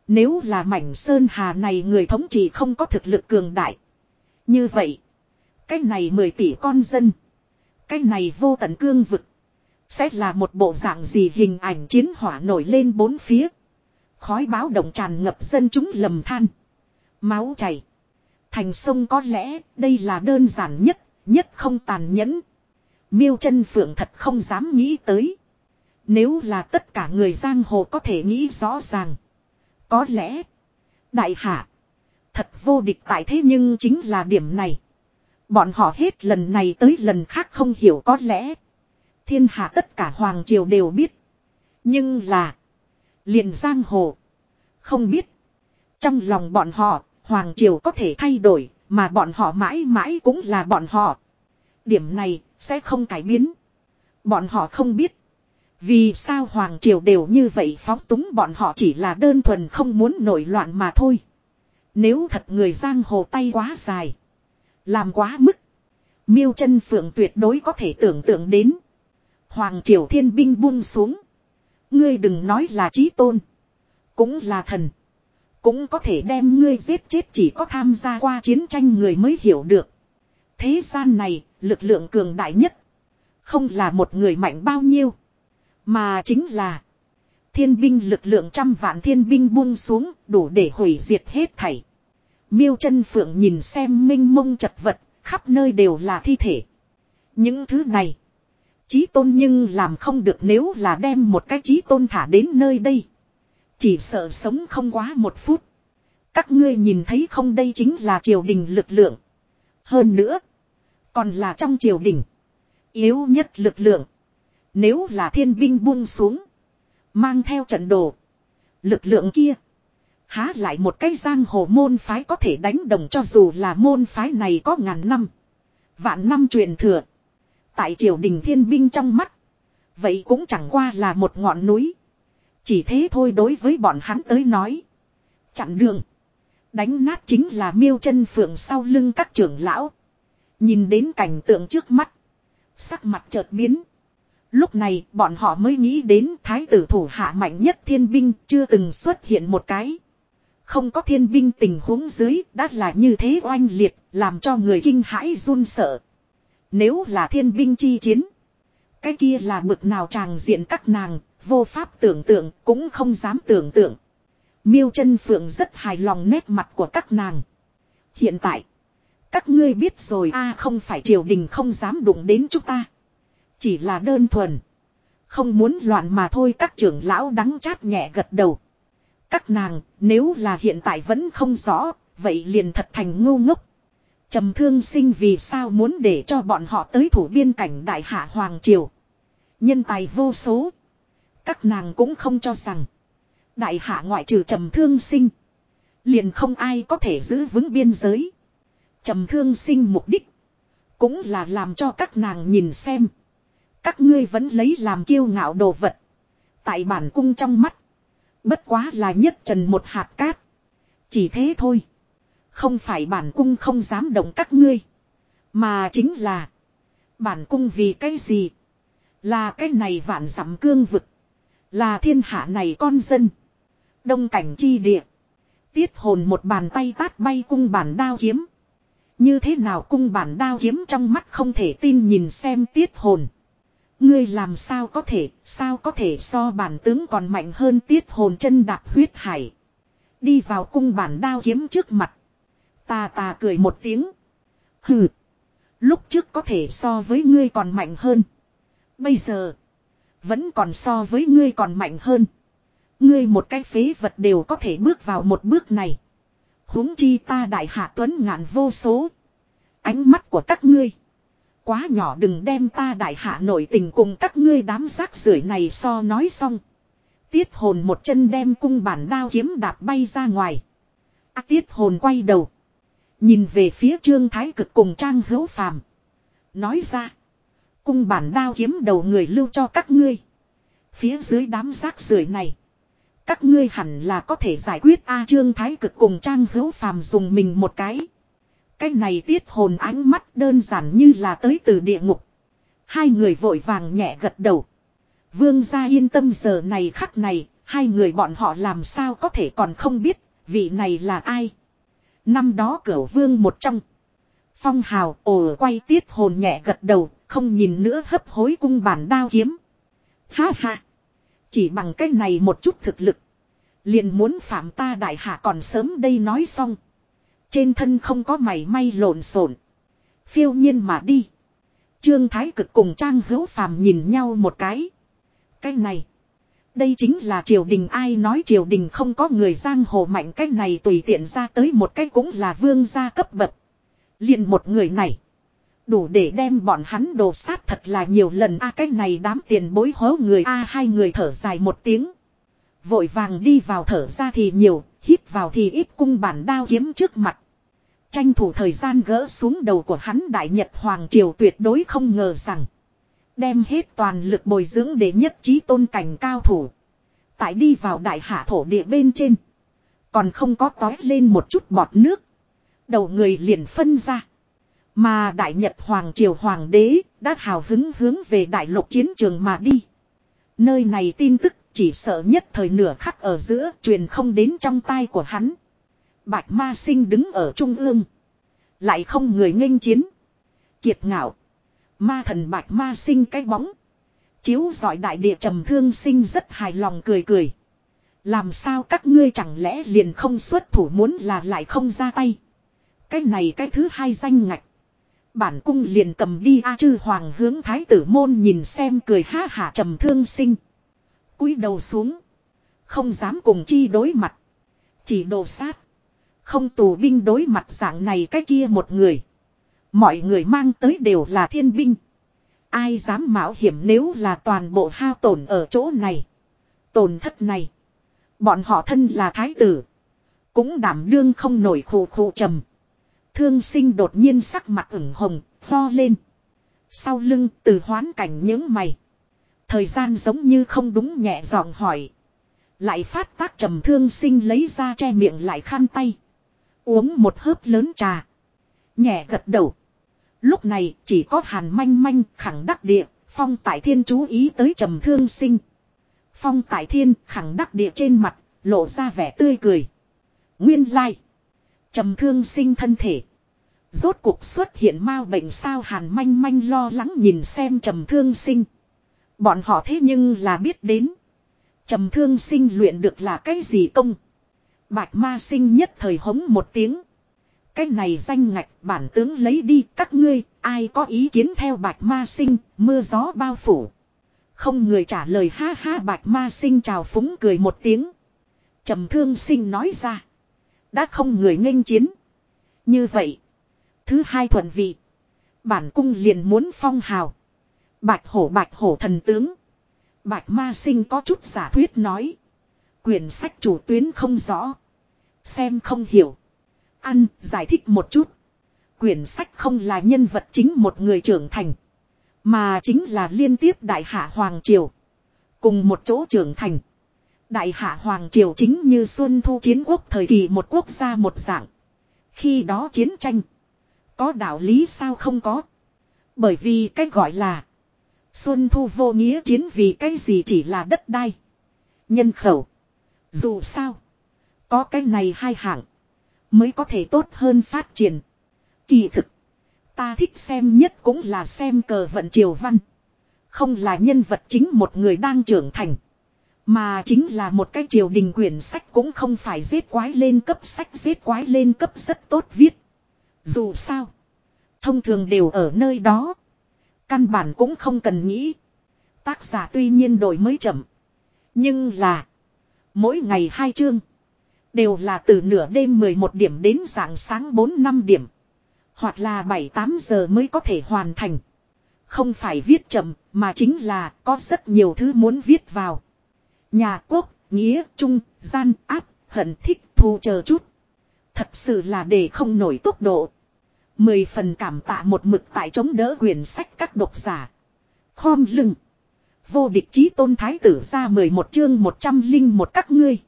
Nếu là mảnh sơn hà này người thống trị không có thực lực cường đại. Như vậy. Cái này mười tỷ con dân. Cái này vô tận cương vực. Sẽ là một bộ dạng gì hình ảnh chiến hỏa nổi lên bốn phía. Khói báo động tràn ngập dân chúng lầm than. Máu chảy. Thành sông có lẽ đây là đơn giản nhất, nhất không tàn nhẫn. Miêu chân phượng thật không dám nghĩ tới. Nếu là tất cả người giang hồ có thể nghĩ rõ ràng. Có lẽ. Đại hạ. Thật vô địch tại thế nhưng chính là điểm này. Bọn họ hết lần này tới lần khác không hiểu có lẽ. Thiên hạ tất cả hoàng triều đều biết. Nhưng là. Liền giang hồ. Không biết. Trong lòng bọn họ, Hoàng Triều có thể thay đổi, mà bọn họ mãi mãi cũng là bọn họ. Điểm này sẽ không cải biến. Bọn họ không biết. Vì sao Hoàng Triều đều như vậy phóng túng bọn họ chỉ là đơn thuần không muốn nổi loạn mà thôi. Nếu thật người giang hồ tay quá dài. Làm quá mức. Miêu chân phượng tuyệt đối có thể tưởng tượng đến. Hoàng Triều thiên binh buông xuống. Ngươi đừng nói là trí tôn. Cũng là thần. Cũng có thể đem ngươi giết chết chỉ có tham gia qua chiến tranh người mới hiểu được. Thế gian này, lực lượng cường đại nhất. Không là một người mạnh bao nhiêu. Mà chính là. Thiên binh lực lượng trăm vạn thiên binh buông xuống đủ để hủy diệt hết thảy. Miêu chân phượng nhìn xem minh mông chật vật, khắp nơi đều là thi thể. Những thứ này. Chí tôn nhưng làm không được nếu là đem một cái chí tôn thả đến nơi đây. Chỉ sợ sống không quá một phút. Các ngươi nhìn thấy không đây chính là triều đình lực lượng. Hơn nữa. Còn là trong triều đình. Yếu nhất lực lượng. Nếu là thiên binh buông xuống. Mang theo trận đồ. Lực lượng kia. Há lại một cái giang hồ môn phái có thể đánh đồng cho dù là môn phái này có ngàn năm. Vạn năm truyền thừa. Tại triều đình thiên binh trong mắt. Vậy cũng chẳng qua là một ngọn núi. Chỉ thế thôi đối với bọn hắn tới nói. Chặn đường. Đánh nát chính là miêu chân phượng sau lưng các trưởng lão. Nhìn đến cảnh tượng trước mắt. Sắc mặt chợt biến. Lúc này, bọn họ mới nghĩ đến thái tử thủ hạ mạnh nhất thiên binh chưa từng xuất hiện một cái. Không có thiên binh tình huống dưới đã là như thế oanh liệt làm cho người kinh hãi run sợ. Nếu là thiên binh chi chiến. Cái kia là bực nào tràng diện các nàng, vô pháp tưởng tượng, cũng không dám tưởng tượng. Miêu chân phượng rất hài lòng nét mặt của các nàng. Hiện tại, các ngươi biết rồi a không phải triều đình không dám đụng đến chúng ta. Chỉ là đơn thuần. Không muốn loạn mà thôi các trưởng lão đắng chát nhẹ gật đầu. Các nàng, nếu là hiện tại vẫn không rõ, vậy liền thật thành ngu ngốc. Trầm thương sinh vì sao muốn để cho bọn họ tới thủ biên cảnh đại hạ Hoàng Triều. Nhân tài vô số. Các nàng cũng không cho rằng. Đại hạ ngoại trừ trầm thương sinh. Liền không ai có thể giữ vững biên giới. Trầm thương sinh mục đích. Cũng là làm cho các nàng nhìn xem. Các ngươi vẫn lấy làm kiêu ngạo đồ vật. Tại bản cung trong mắt. Bất quá là nhất trần một hạt cát. Chỉ thế thôi. Không phải bản cung không dám động các ngươi. Mà chính là. Bản cung vì cái gì. Là cái này vạn dặm cương vực. Là thiên hạ này con dân. Đông cảnh chi địa. Tiết hồn một bàn tay tát bay cung bản đao kiếm. Như thế nào cung bản đao kiếm trong mắt không thể tin nhìn xem tiết hồn. Ngươi làm sao có thể, sao có thể so bản tướng còn mạnh hơn tiết hồn chân đạp huyết hải. Đi vào cung bản đao kiếm trước mặt. Ta ta cười một tiếng. Hừ. Lúc trước có thể so với ngươi còn mạnh hơn. Bây giờ. Vẫn còn so với ngươi còn mạnh hơn. Ngươi một cái phế vật đều có thể bước vào một bước này. huống chi ta đại hạ tuấn ngạn vô số. Ánh mắt của các ngươi. Quá nhỏ đừng đem ta đại hạ nổi tình cùng các ngươi đám rác rưởi này so nói xong. Tiết hồn một chân đem cung bản đao kiếm đạp bay ra ngoài. À, tiết hồn quay đầu. Nhìn về phía trương thái cực cùng trang hữu phàm. Nói ra. Cung bản đao kiếm đầu người lưu cho các ngươi. Phía dưới đám rác rưởi này. Các ngươi hẳn là có thể giải quyết A trương thái cực cùng trang hữu phàm dùng mình một cái. Cái này tiết hồn ánh mắt đơn giản như là tới từ địa ngục. Hai người vội vàng nhẹ gật đầu. Vương gia yên tâm giờ này khắc này, hai người bọn họ làm sao có thể còn không biết, vị này là ai. Năm đó cửa vương một trong. Phong hào ồ quay tiết hồn nhẹ gật đầu, không nhìn nữa hấp hối cung bản đao kiếm. Ha ha. Chỉ bằng cái này một chút thực lực. Liền muốn phạm ta đại hạ còn sớm đây nói xong. Trên thân không có mảy may lộn xộn. Phiêu nhiên mà đi. Trương Thái Cực cùng Trang Hữu Phàm nhìn nhau một cái. Cái này. Đây chính là triều đình ai nói triều đình không có người giang hồ mạnh cái này tùy tiện ra tới một cái cũng là vương gia cấp bậc. liền một người này. Đủ để đem bọn hắn đồ sát thật là nhiều lần a, cái này đám tiền bối hố người a, hai người thở dài một tiếng. Vội vàng đi vào thở ra thì nhiều, hít vào thì ít cung bản đao kiếm trước mặt. Tranh thủ thời gian gỡ xuống đầu của hắn đại nhật hoàng triều tuyệt đối không ngờ rằng. Đem hết toàn lực bồi dưỡng để nhất trí tôn cảnh cao thủ. Tại đi vào đại hạ thổ địa bên trên. Còn không có tói lên một chút bọt nước. Đầu người liền phân ra. Mà đại nhật hoàng triều hoàng đế đã hào hứng hướng về đại lục chiến trường mà đi. Nơi này tin tức chỉ sợ nhất thời nửa khắc ở giữa truyền không đến trong tai của hắn. Bạch ma sinh đứng ở trung ương. Lại không người nghênh chiến. Kiệt ngạo. Ma thần bạch ma sinh cái bóng. Chiếu giỏi đại địa trầm thương sinh rất hài lòng cười cười. Làm sao các ngươi chẳng lẽ liền không xuất thủ muốn là lại không ra tay. Cái này cái thứ hai danh ngạch. Bản cung liền cầm đi A chư hoàng hướng thái tử môn nhìn xem cười ha hả trầm thương sinh cúi đầu xuống. Không dám cùng chi đối mặt. Chỉ đồ sát. Không tù binh đối mặt dạng này cái kia một người. Mọi người mang tới đều là thiên binh. Ai dám mạo hiểm nếu là toàn bộ hao tổn ở chỗ này. Tổn thất này. Bọn họ thân là thái tử. Cũng đảm đương không nổi khổ khổ trầm. Thương sinh đột nhiên sắc mặt ửng hồng, lo lên. Sau lưng từ hoán cảnh những mày. Thời gian giống như không đúng nhẹ giọng hỏi. Lại phát tác trầm thương sinh lấy ra che miệng lại khăn tay. Uống một hớp lớn trà. Nhẹ gật đầu. Lúc này chỉ có hàn manh manh khẳng đắc địa, phong tại thiên chú ý tới trầm thương sinh. Phong tại thiên khẳng đắc địa trên mặt, lộ ra vẻ tươi cười. Nguyên lai. Trầm thương sinh thân thể. Rốt cuộc xuất hiện ma bệnh sao hàn manh manh lo lắng nhìn xem trầm thương sinh. Bọn họ thế nhưng là biết đến. Trầm thương sinh luyện được là cái gì công. Bạch ma sinh nhất thời hống một tiếng. Cái này danh ngạch bản tướng lấy đi các ngươi, ai có ý kiến theo bạch ma sinh, mưa gió bao phủ. Không người trả lời ha ha bạch ma sinh chào phúng cười một tiếng. trầm thương sinh nói ra. Đã không người nghênh chiến. Như vậy. Thứ hai thuận vị. Bản cung liền muốn phong hào. Bạch hổ bạch hổ thần tướng. Bạch ma sinh có chút giả thuyết nói. Quyển sách chủ tuyến không rõ. Xem không hiểu. Ăn, giải thích một chút. Quyển sách không là nhân vật chính một người trưởng thành. Mà chính là liên tiếp đại hạ Hoàng Triều. Cùng một chỗ trưởng thành. Đại hạ Hoàng Triều chính như Xuân Thu chiến quốc thời kỳ một quốc gia một dạng. Khi đó chiến tranh. Có đạo lý sao không có. Bởi vì cách gọi là. Xuân Thu vô nghĩa chiến vì cái gì chỉ là đất đai. Nhân khẩu. Dù sao. Có cái này hai hạng. Mới có thể tốt hơn phát triển. Kỳ thực. Ta thích xem nhất cũng là xem cờ vận triều văn. Không là nhân vật chính một người đang trưởng thành. Mà chính là một cái triều đình quyển sách cũng không phải giết quái lên cấp sách, giết quái lên cấp rất tốt viết. Dù sao. Thông thường đều ở nơi đó. Căn bản cũng không cần nghĩ. Tác giả tuy nhiên đổi mới chậm. Nhưng là. Mỗi ngày hai chương. Đều là từ nửa đêm 11 điểm đến dạng sáng 4-5 điểm. Hoặc là 7-8 giờ mới có thể hoàn thành. Không phải viết chậm, mà chính là có rất nhiều thứ muốn viết vào. Nhà quốc, nghĩa, trung, gian, áp, hận thích, thu chờ chút. Thật sự là để không nổi tốc độ. Mười phần cảm tạ một mực tại chống đỡ quyền sách các độc giả. Khom lưng. Vô địch chí tôn thái tử ra 11 chương 100 linh một các ngươi.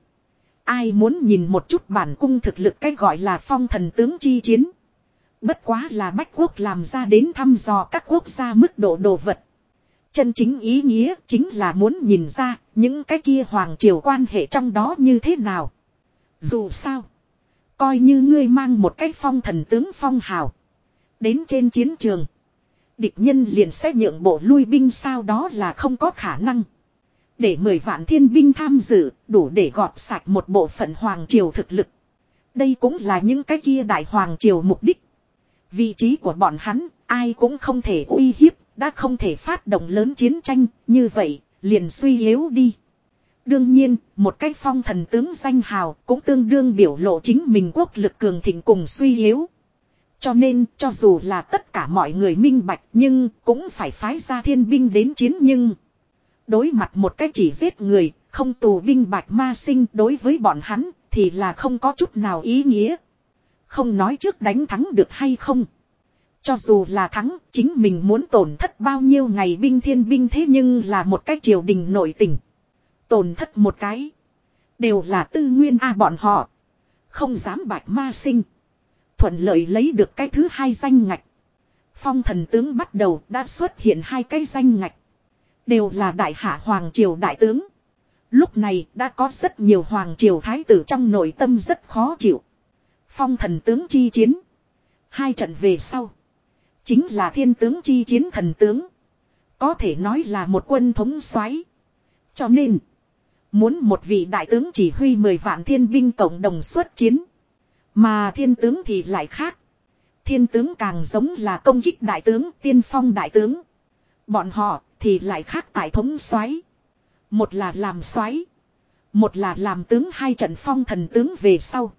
Ai muốn nhìn một chút bản cung thực lực cái gọi là phong thần tướng chi chiến. Bất quá là bách quốc làm ra đến thăm dò các quốc gia mức độ đồ vật. Chân chính ý nghĩa chính là muốn nhìn ra những cái kia hoàng triều quan hệ trong đó như thế nào. Dù sao. Coi như ngươi mang một cái phong thần tướng phong hào. Đến trên chiến trường. Địch nhân liền sẽ nhượng bộ lui binh sao đó là không có khả năng. Để mười vạn thiên binh tham dự, đủ để gọt sạch một bộ phận hoàng triều thực lực. Đây cũng là những cái kia đại hoàng triều mục đích. Vị trí của bọn hắn, ai cũng không thể uy hiếp, đã không thể phát động lớn chiến tranh, như vậy, liền suy yếu đi. Đương nhiên, một cái phong thần tướng danh hào cũng tương đương biểu lộ chính mình quốc lực cường thịnh cùng suy yếu. Cho nên, cho dù là tất cả mọi người minh bạch nhưng cũng phải phái ra thiên binh đến chiến nhưng... Đối mặt một cách chỉ giết người, không tù binh bạch ma sinh đối với bọn hắn thì là không có chút nào ý nghĩa. Không nói trước đánh thắng được hay không. Cho dù là thắng, chính mình muốn tổn thất bao nhiêu ngày binh thiên binh thế nhưng là một cái triều đình nội tình. Tổn thất một cái. Đều là tư nguyên A bọn họ. Không dám bạch ma sinh. Thuận lợi lấy được cái thứ hai danh ngạch. Phong thần tướng bắt đầu đã xuất hiện hai cái danh ngạch. Đều là đại hạ hoàng triều đại tướng. Lúc này đã có rất nhiều hoàng triều thái tử trong nội tâm rất khó chịu. Phong thần tướng chi chiến. Hai trận về sau. Chính là thiên tướng chi chiến thần tướng. Có thể nói là một quân thống soái Cho nên. Muốn một vị đại tướng chỉ huy 10 vạn thiên binh cộng đồng xuất chiến. Mà thiên tướng thì lại khác. Thiên tướng càng giống là công kích đại tướng, tiên phong đại tướng. Bọn họ thì lại khác tại thống xoáy, Một là làm xoáy, Một là làm tướng hai trận phong thần tướng về sau.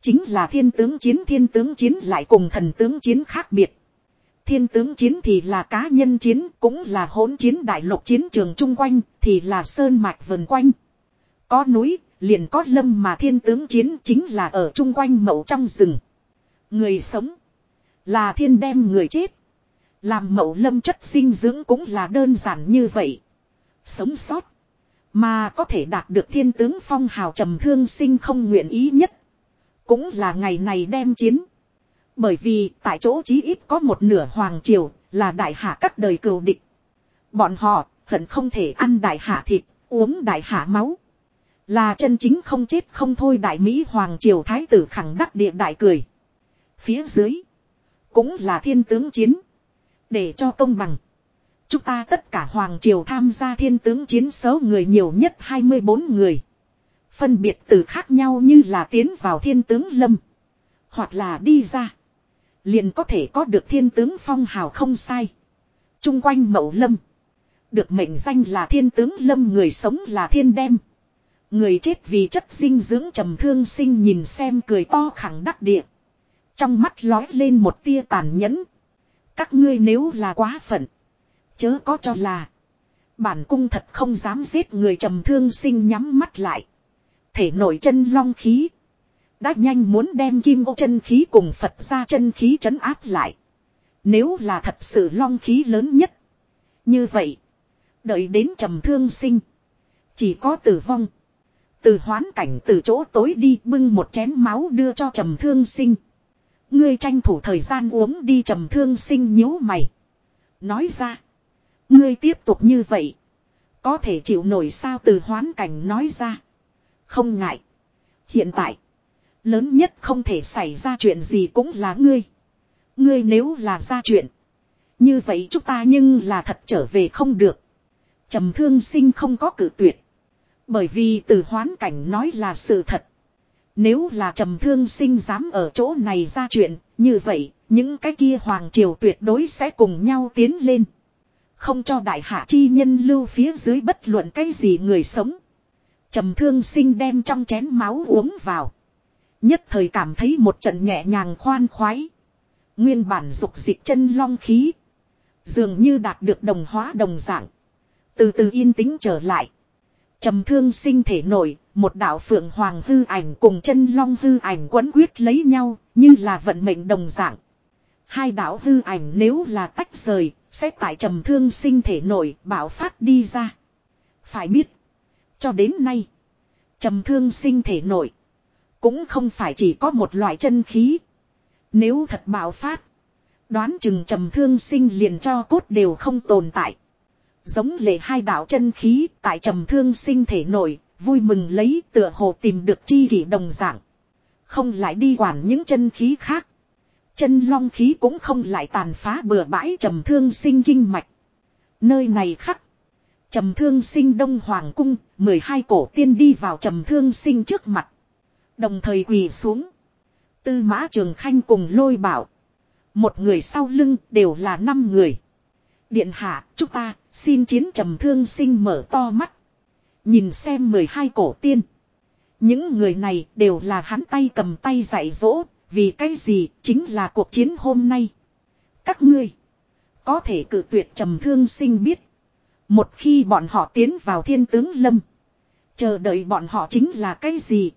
Chính là thiên tướng chiến thiên tướng chiến lại cùng thần tướng chiến khác biệt. Thiên tướng chiến thì là cá nhân chiến, cũng là hỗn chiến đại lục chiến trường chung quanh, thì là sơn mạch vần quanh. Có núi, liền có lâm mà thiên tướng chiến chính là ở chung quanh mậu trong rừng. Người sống, là thiên đem người chết. Làm mậu lâm chất sinh dưỡng cũng là đơn giản như vậy. Sống sót, mà có thể đạt được thiên tướng phong hào trầm thương sinh không nguyện ý nhất. Cũng là ngày này đem chiến. Bởi vì tại chỗ chí ít có một nửa hoàng triều là đại hạ các đời cừu địch. Bọn họ hận không thể ăn đại hạ thịt, uống đại hạ máu. Là chân chính không chết không thôi đại Mỹ hoàng triều thái tử khẳng đắc địa đại cười. Phía dưới, cũng là thiên tướng chiến. Để cho công bằng. Chúng ta tất cả hoàng triều tham gia thiên tướng chiến số người nhiều nhất 24 người. Phân biệt từ khác nhau như là tiến vào thiên tướng lâm. Hoặc là đi ra. Liền có thể có được thiên tướng phong hào không sai. Trung quanh mậu lâm. Được mệnh danh là thiên tướng lâm người sống là thiên đem. Người chết vì chất dinh dưỡng trầm thương sinh nhìn xem cười to khẳng đắc địa. Trong mắt lói lên một tia tàn nhẫn. Các ngươi nếu là quá phận. Chớ có cho là. Bản cung thật không dám giết người trầm thương sinh nhắm mắt lại. Thể nổi chân long khí. Đã nhanh muốn đem kim ô chân khí cùng Phật ra chân khí trấn áp lại. Nếu là thật sự long khí lớn nhất. Như vậy. Đợi đến trầm thương sinh. Chỉ có tử vong. Từ hoán cảnh từ chỗ tối đi, bưng một chén máu đưa cho trầm thương sinh. Ngươi tranh thủ thời gian uống đi, trầm thương sinh nhíu mày. Nói ra. Ngươi tiếp tục như vậy. Có thể chịu nổi sao từ hoán cảnh nói ra. Không ngại. Hiện tại. Lớn nhất không thể xảy ra chuyện gì cũng là ngươi. Ngươi nếu là ra chuyện. Như vậy chúng ta nhưng là thật trở về không được. trầm thương sinh không có cử tuyệt. Bởi vì từ hoán cảnh nói là sự thật. Nếu là trầm thương sinh dám ở chỗ này ra chuyện, như vậy, những cái kia hoàng triều tuyệt đối sẽ cùng nhau tiến lên. Không cho đại hạ chi nhân lưu phía dưới bất luận cái gì người sống. Trầm thương sinh đem trong chén máu uống vào. Nhất thời cảm thấy một trận nhẹ nhàng khoan khoái. Nguyên bản dục dịch chân long khí. Dường như đạt được đồng hóa đồng dạng. Từ từ yên tĩnh trở lại trầm thương sinh thể nổi, một đạo phượng hoàng hư ảnh cùng chân long hư ảnh quấn quyết lấy nhau, như là vận mệnh đồng dạng. Hai đạo hư ảnh nếu là tách rời, sẽ tại trầm thương sinh thể nổi bảo phát đi ra. Phải biết, cho đến nay, trầm thương sinh thể nổi, cũng không phải chỉ có một loại chân khí. Nếu thật bảo phát, đoán chừng trầm thương sinh liền cho cốt đều không tồn tại. Giống lệ hai đạo chân khí tại trầm thương sinh thể nổi, vui mừng lấy tựa hồ tìm được chi kỷ đồng dạng. Không lại đi quản những chân khí khác. Chân long khí cũng không lại tàn phá bừa bãi trầm thương sinh kinh mạch. Nơi này khắc. Trầm thương sinh đông hoàng cung, 12 cổ tiên đi vào trầm thương sinh trước mặt. Đồng thời quỳ xuống. Tư mã trường khanh cùng lôi bảo. Một người sau lưng đều là năm người. Điện hạ, chúng ta, xin chiến trầm thương sinh mở to mắt. Nhìn xem 12 cổ tiên. Những người này đều là hắn tay cầm tay dạy dỗ, vì cái gì chính là cuộc chiến hôm nay. Các ngươi có thể cử tuyệt trầm thương sinh biết. Một khi bọn họ tiến vào thiên tướng lâm. Chờ đợi bọn họ chính là cái gì.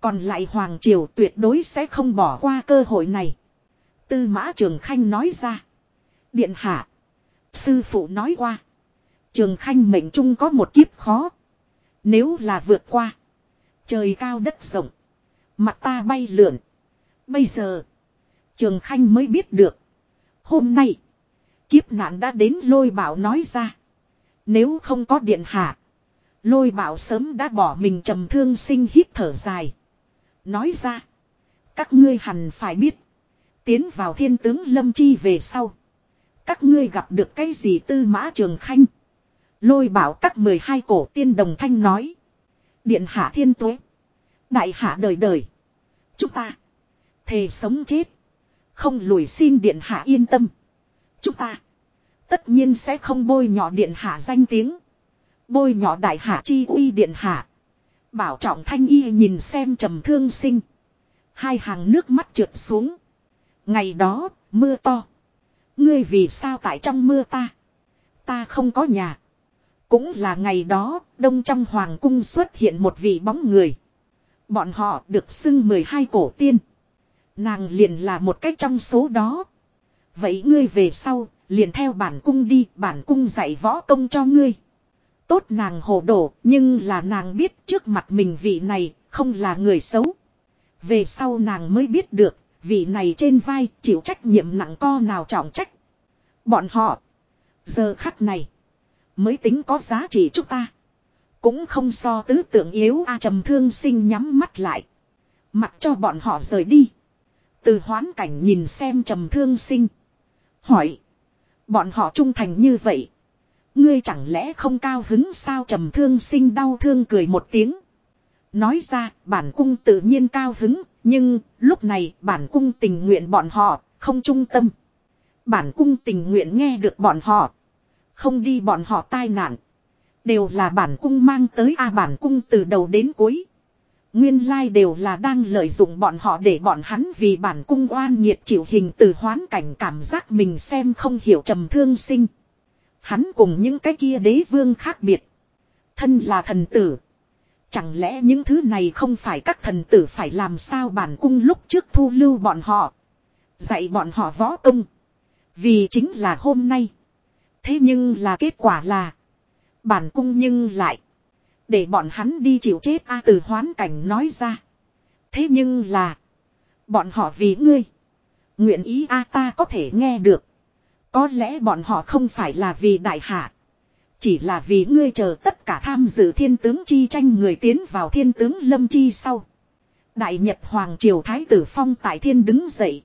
Còn lại Hoàng Triều tuyệt đối sẽ không bỏ qua cơ hội này. Tư mã Trường Khanh nói ra. Điện hạ. Sư phụ nói qua. Trường Khanh mệnh trung có một kiếp khó. Nếu là vượt qua. Trời cao đất rộng. Mặt ta bay lượn. Bây giờ. Trường Khanh mới biết được. Hôm nay. Kiếp nạn đã đến lôi bảo nói ra. Nếu không có điện hạ. Lôi bảo sớm đã bỏ mình trầm thương sinh hít thở dài. Nói ra. Các ngươi hẳn phải biết. Tiến vào thiên tướng lâm chi về sau. Các ngươi gặp được cái gì tư mã trường khanh. Lôi bảo các 12 cổ tiên đồng thanh nói. Điện hạ thiên tuế. Đại hạ đời đời. Chúng ta. Thề sống chết. Không lùi xin điện hạ yên tâm. Chúng ta. Tất nhiên sẽ không bôi nhỏ điện hạ danh tiếng. Bôi nhỏ đại hạ chi uy điện hạ. Bảo trọng thanh y nhìn xem trầm thương sinh. Hai hàng nước mắt trượt xuống. Ngày đó, mưa to. Ngươi vì sao tại trong mưa ta? Ta không có nhà. Cũng là ngày đó, đông trong hoàng cung xuất hiện một vị bóng người. Bọn họ được xưng 12 cổ tiên. Nàng liền là một cách trong số đó. Vậy ngươi về sau, liền theo bản cung đi, bản cung dạy võ công cho ngươi. Tốt nàng hồ đồ, nhưng là nàng biết trước mặt mình vị này, không là người xấu. Về sau nàng mới biết được, vị này trên vai chịu trách nhiệm nặng co nào trọng trách. Bọn họ, giờ khắc này, mới tính có giá trị chúng ta. Cũng không so tứ tưởng yếu a trầm thương sinh nhắm mắt lại. Mặc cho bọn họ rời đi. Từ hoán cảnh nhìn xem trầm thương sinh. Hỏi. Bọn họ trung thành như vậy. Ngươi chẳng lẽ không cao hứng sao trầm thương sinh đau thương cười một tiếng. Nói ra bản cung tự nhiên cao hứng. Nhưng, lúc này, bản cung tình nguyện bọn họ, không trung tâm. Bản cung tình nguyện nghe được bọn họ. Không đi bọn họ tai nạn. Đều là bản cung mang tới a bản cung từ đầu đến cuối. Nguyên lai đều là đang lợi dụng bọn họ để bọn hắn vì bản cung oan nhiệt chịu hình từ hoán cảnh cảm giác mình xem không hiểu trầm thương sinh. Hắn cùng những cái kia đế vương khác biệt. Thân là thần tử. Chẳng lẽ những thứ này không phải các thần tử phải làm sao bản cung lúc trước thu lưu bọn họ. Dạy bọn họ võ công. Vì chính là hôm nay. Thế nhưng là kết quả là. Bản cung nhưng lại. Để bọn hắn đi chịu chết a từ hoán cảnh nói ra. Thế nhưng là. Bọn họ vì ngươi. Nguyện ý a ta có thể nghe được. Có lẽ bọn họ không phải là vì đại hạ. Chỉ là vì ngươi chờ tất cả tham dự thiên tướng chi tranh người tiến vào thiên tướng lâm chi sau. Đại Nhật Hoàng Triều Thái tử Phong tại thiên đứng dậy.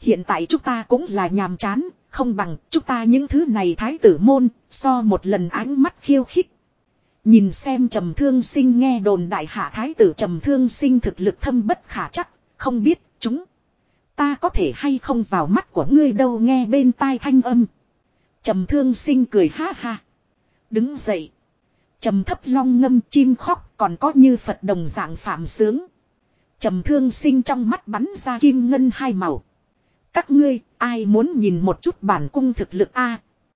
Hiện tại chúng ta cũng là nhàm chán, không bằng chúng ta những thứ này thái tử môn, so một lần ánh mắt khiêu khích. Nhìn xem trầm thương sinh nghe đồn đại hạ thái tử trầm thương sinh thực lực thâm bất khả chắc, không biết chúng. Ta có thể hay không vào mắt của ngươi đâu nghe bên tai thanh âm. Trầm thương sinh cười ha ha. Đứng dậy. Trầm thấp long ngâm chim khóc còn có như Phật đồng dạng phạm sướng. Trầm thương sinh trong mắt bắn ra kim ngân hai màu. Các ngươi, ai muốn nhìn một chút bản cung thực lực a